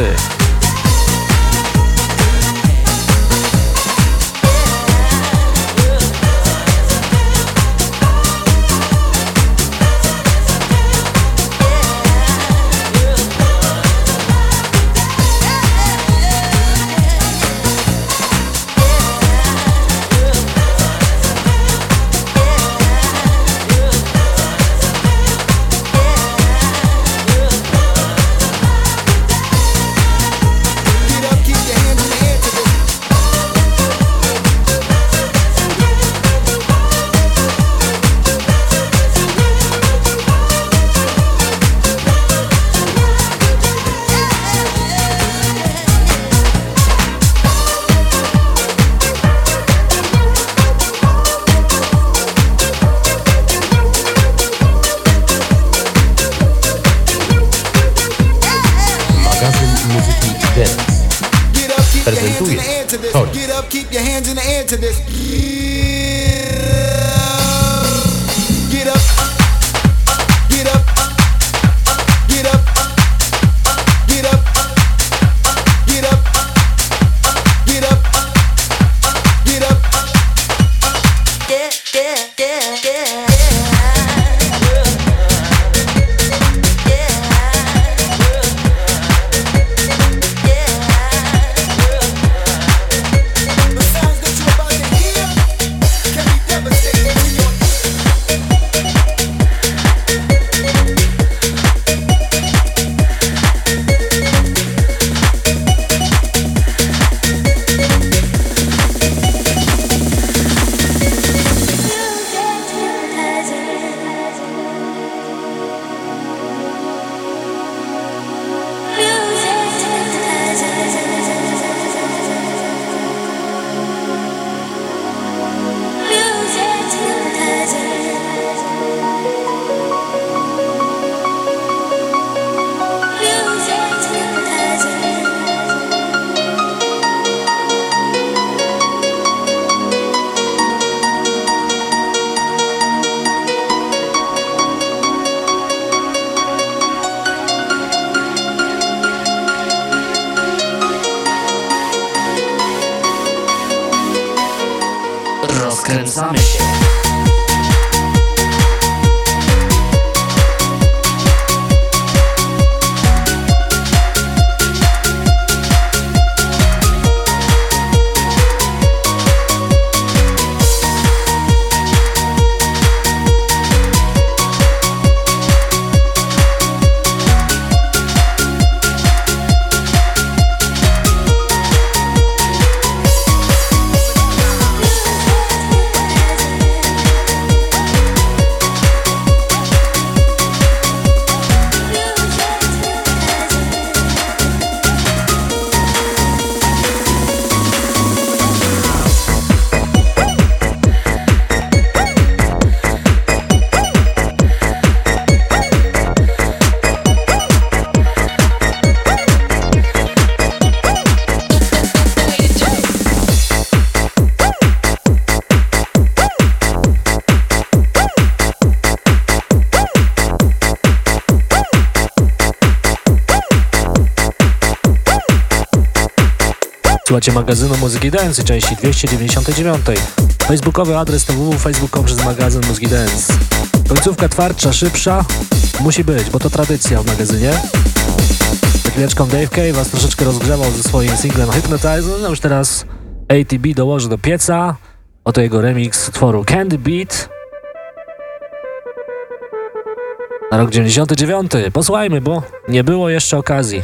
Magazynu Muzyki Dance, części 299. Facebookowy adres to www.facebook.com przez magazyn Muzyki Dance. Końcówka twardsza, szybsza musi być, bo to tradycja w magazynie. Chwileczką Dave K was troszeczkę rozgrzewał ze swoim singlem Hypnotize, no już teraz ATB dołoży do pieca. Oto jego remix utworu Candy Beat. Na rok 99. Posłuchajmy, bo nie było jeszcze okazji.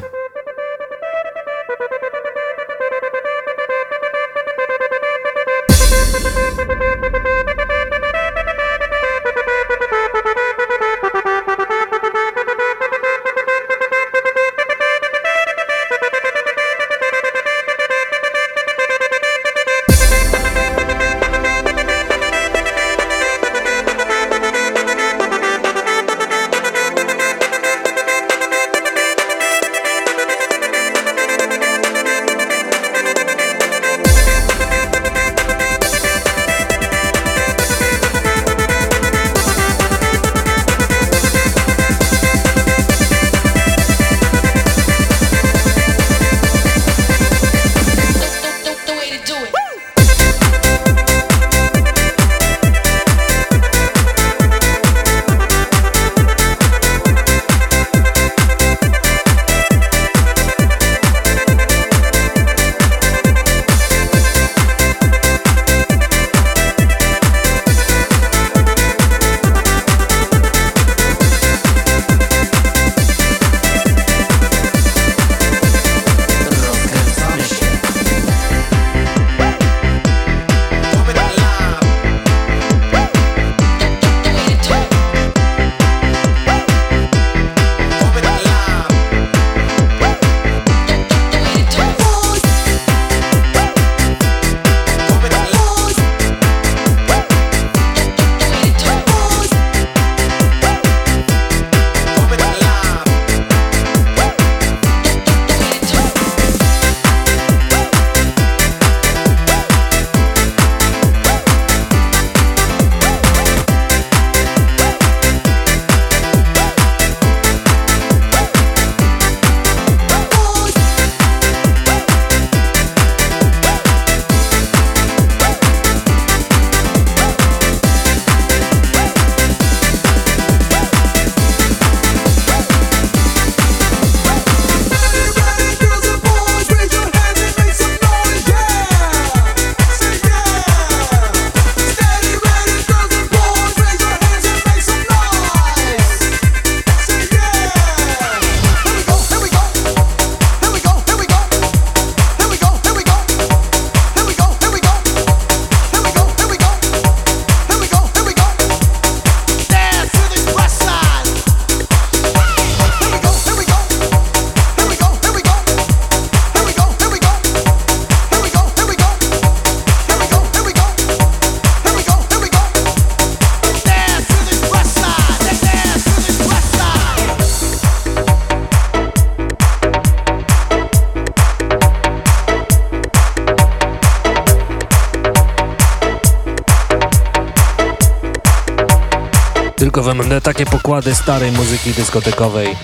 Takie pokłady starej muzyki dyskotekowej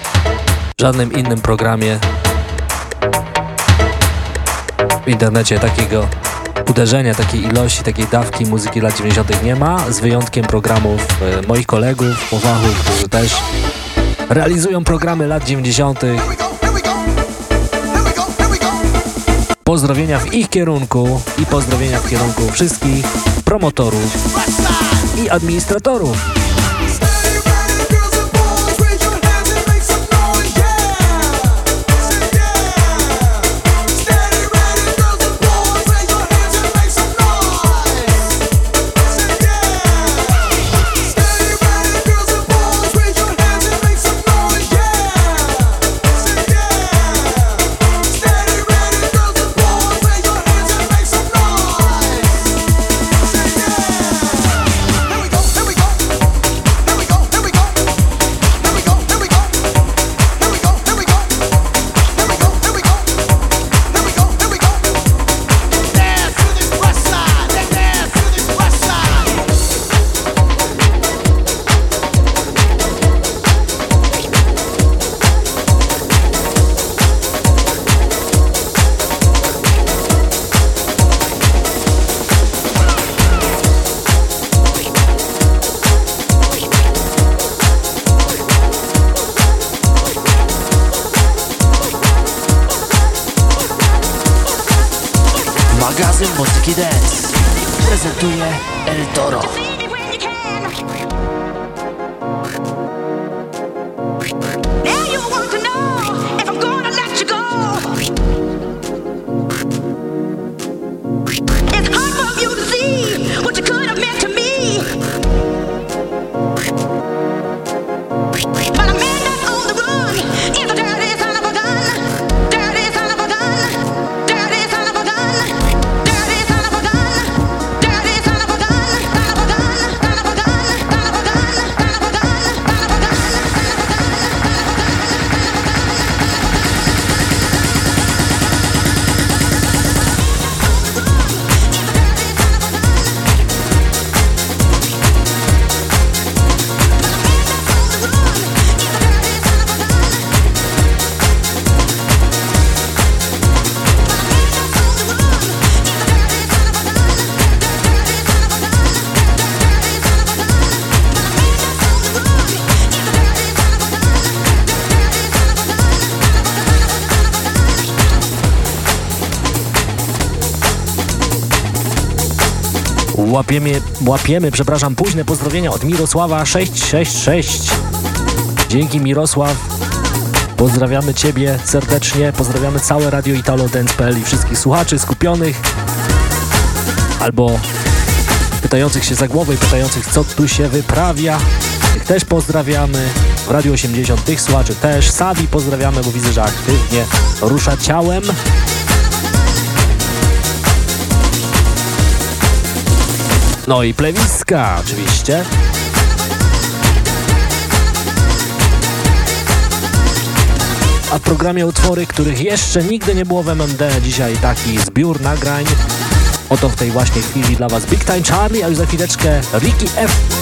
w żadnym innym programie w internecie takiego uderzenia, takiej ilości, takiej dawki muzyki lat 90. nie ma, z wyjątkiem programów e, moich kolegów, chłopachów, którzy też realizują programy lat 90. Pozdrowienia w ich kierunku i pozdrowienia w kierunku wszystkich promotorów i administratorów. Łapiemy, łapiemy, przepraszam, późne pozdrowienia od Mirosława 666. Dzięki Mirosław. Pozdrawiamy Ciebie serdecznie, pozdrawiamy całe Radio Italo Dance.pl i wszystkich słuchaczy skupionych albo pytających się za głowę i pytających co tu się wyprawia. Tych też pozdrawiamy. W Radio 80 tych słuchaczy też. Savi pozdrawiamy, bo widzę, że aktywnie rusza ciałem. No i plewiska oczywiście. A w programie utwory, których jeszcze nigdy nie było w MMD, dzisiaj taki zbiór nagrań. Oto w tej właśnie chwili dla Was Big Time Charlie, a już za chwileczkę Ricky F.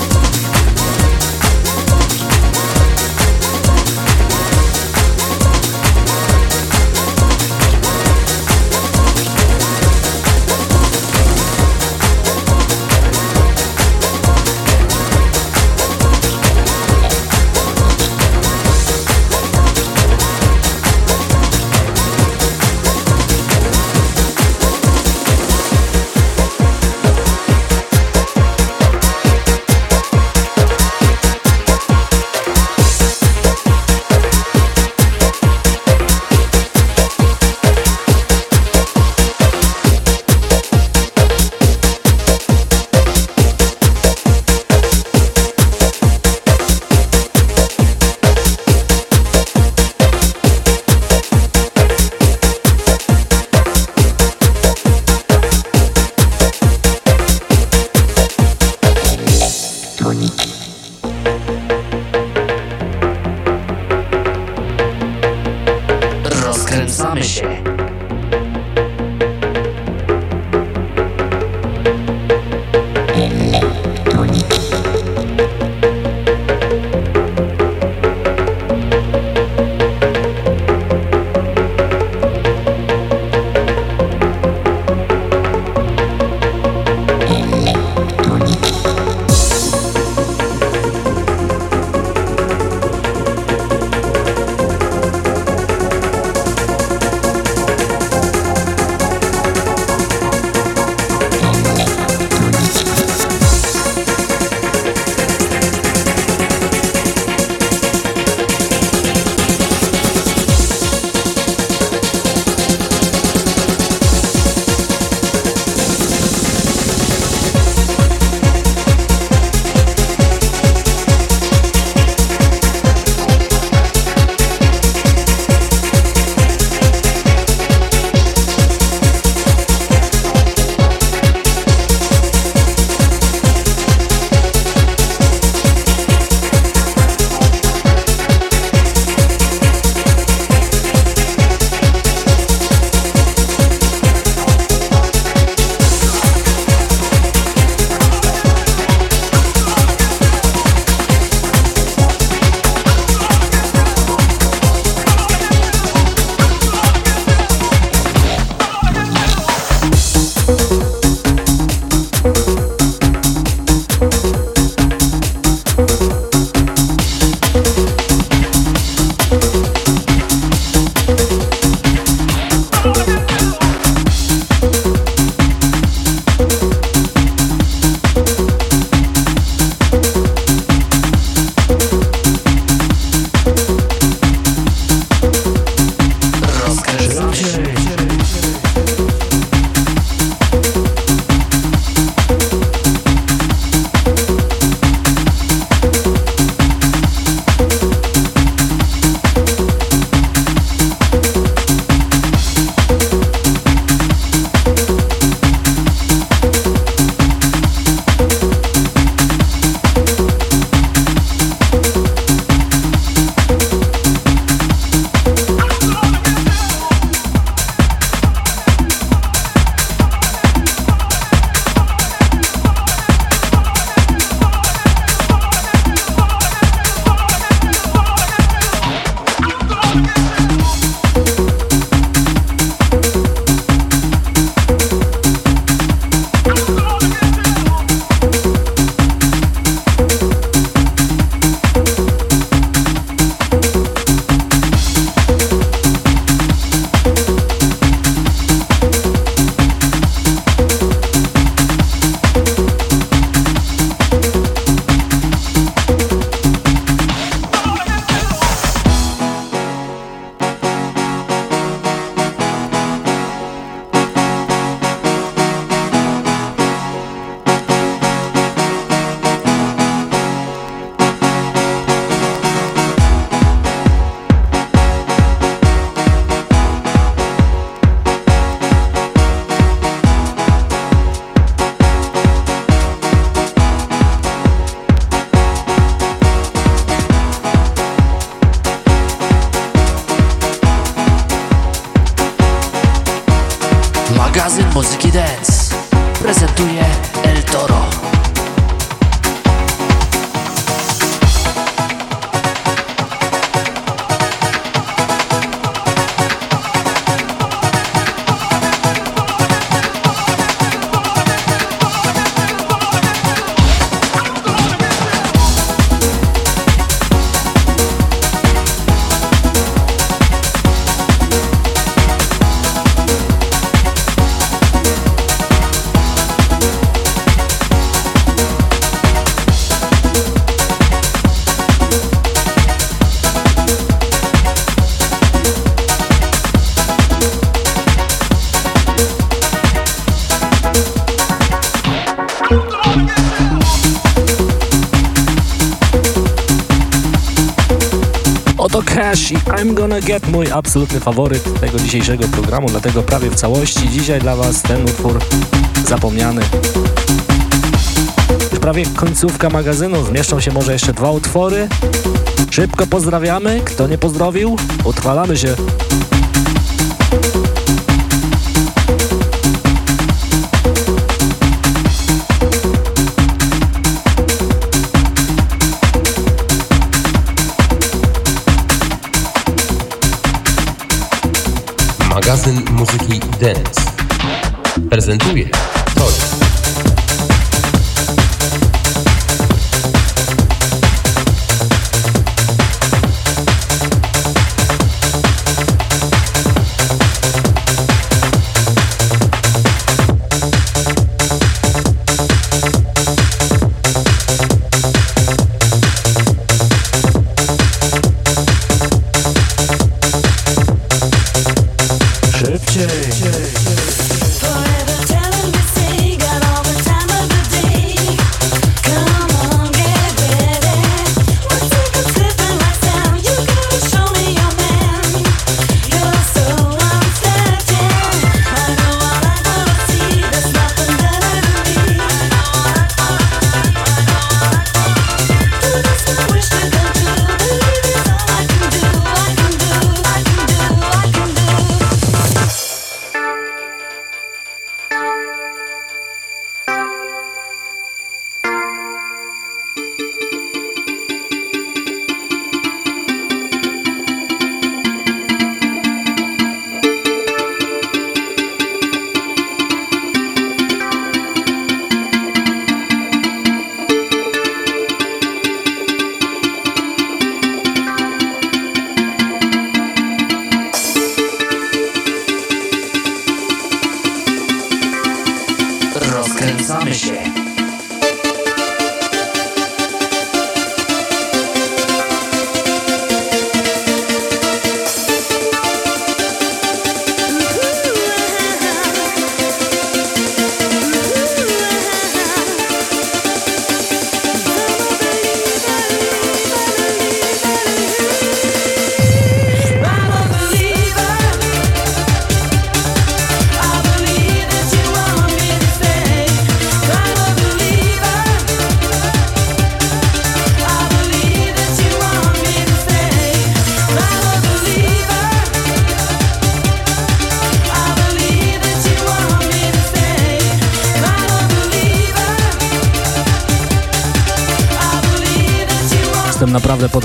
mój absolutny faworyt tego dzisiejszego programu, dlatego prawie w całości dzisiaj dla Was ten utwór zapomniany. Już prawie końcówka magazynu, zmieszczą się może jeszcze dwa utwory. Szybko pozdrawiamy, kto nie pozdrowił, utrwalamy się. Muzyki Dance prezentuje Tori.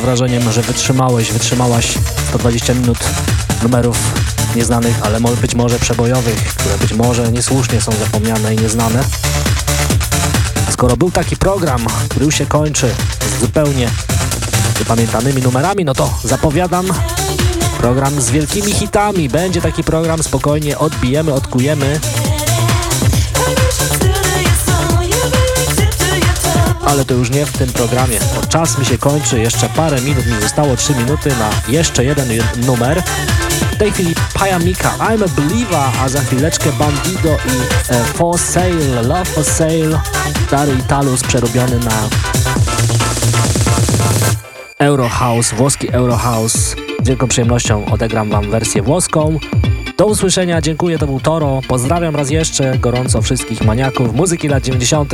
Wrażeniem, że wytrzymałeś, wytrzymałaś 120 minut numerów nieznanych, ale być może przebojowych, które być może niesłusznie są zapomniane i nieznane. Skoro był taki program, który już się kończy z zupełnie niepamiętanymi numerami, no to zapowiadam program z wielkimi hitami. Będzie taki program, spokojnie odbijemy, odkujemy. Ale to już nie w tym programie. Czas mi się kończy, jeszcze parę minut mi zostało, 3 minuty na jeszcze jeden jed- numer. W tej chwili Pajamika, I'm a Believer, a za chwileczkę Bandido i e, For Sale, Love For Sale, stary Italus przerobiony na Eurohouse, włoski Eurohouse. Z wielką przyjemnością odegram Wam wersję włoską. Do usłyszenia, dziękuję, to był Toro. Pozdrawiam raz jeszcze gorąco wszystkich maniaków muzyki lat 90.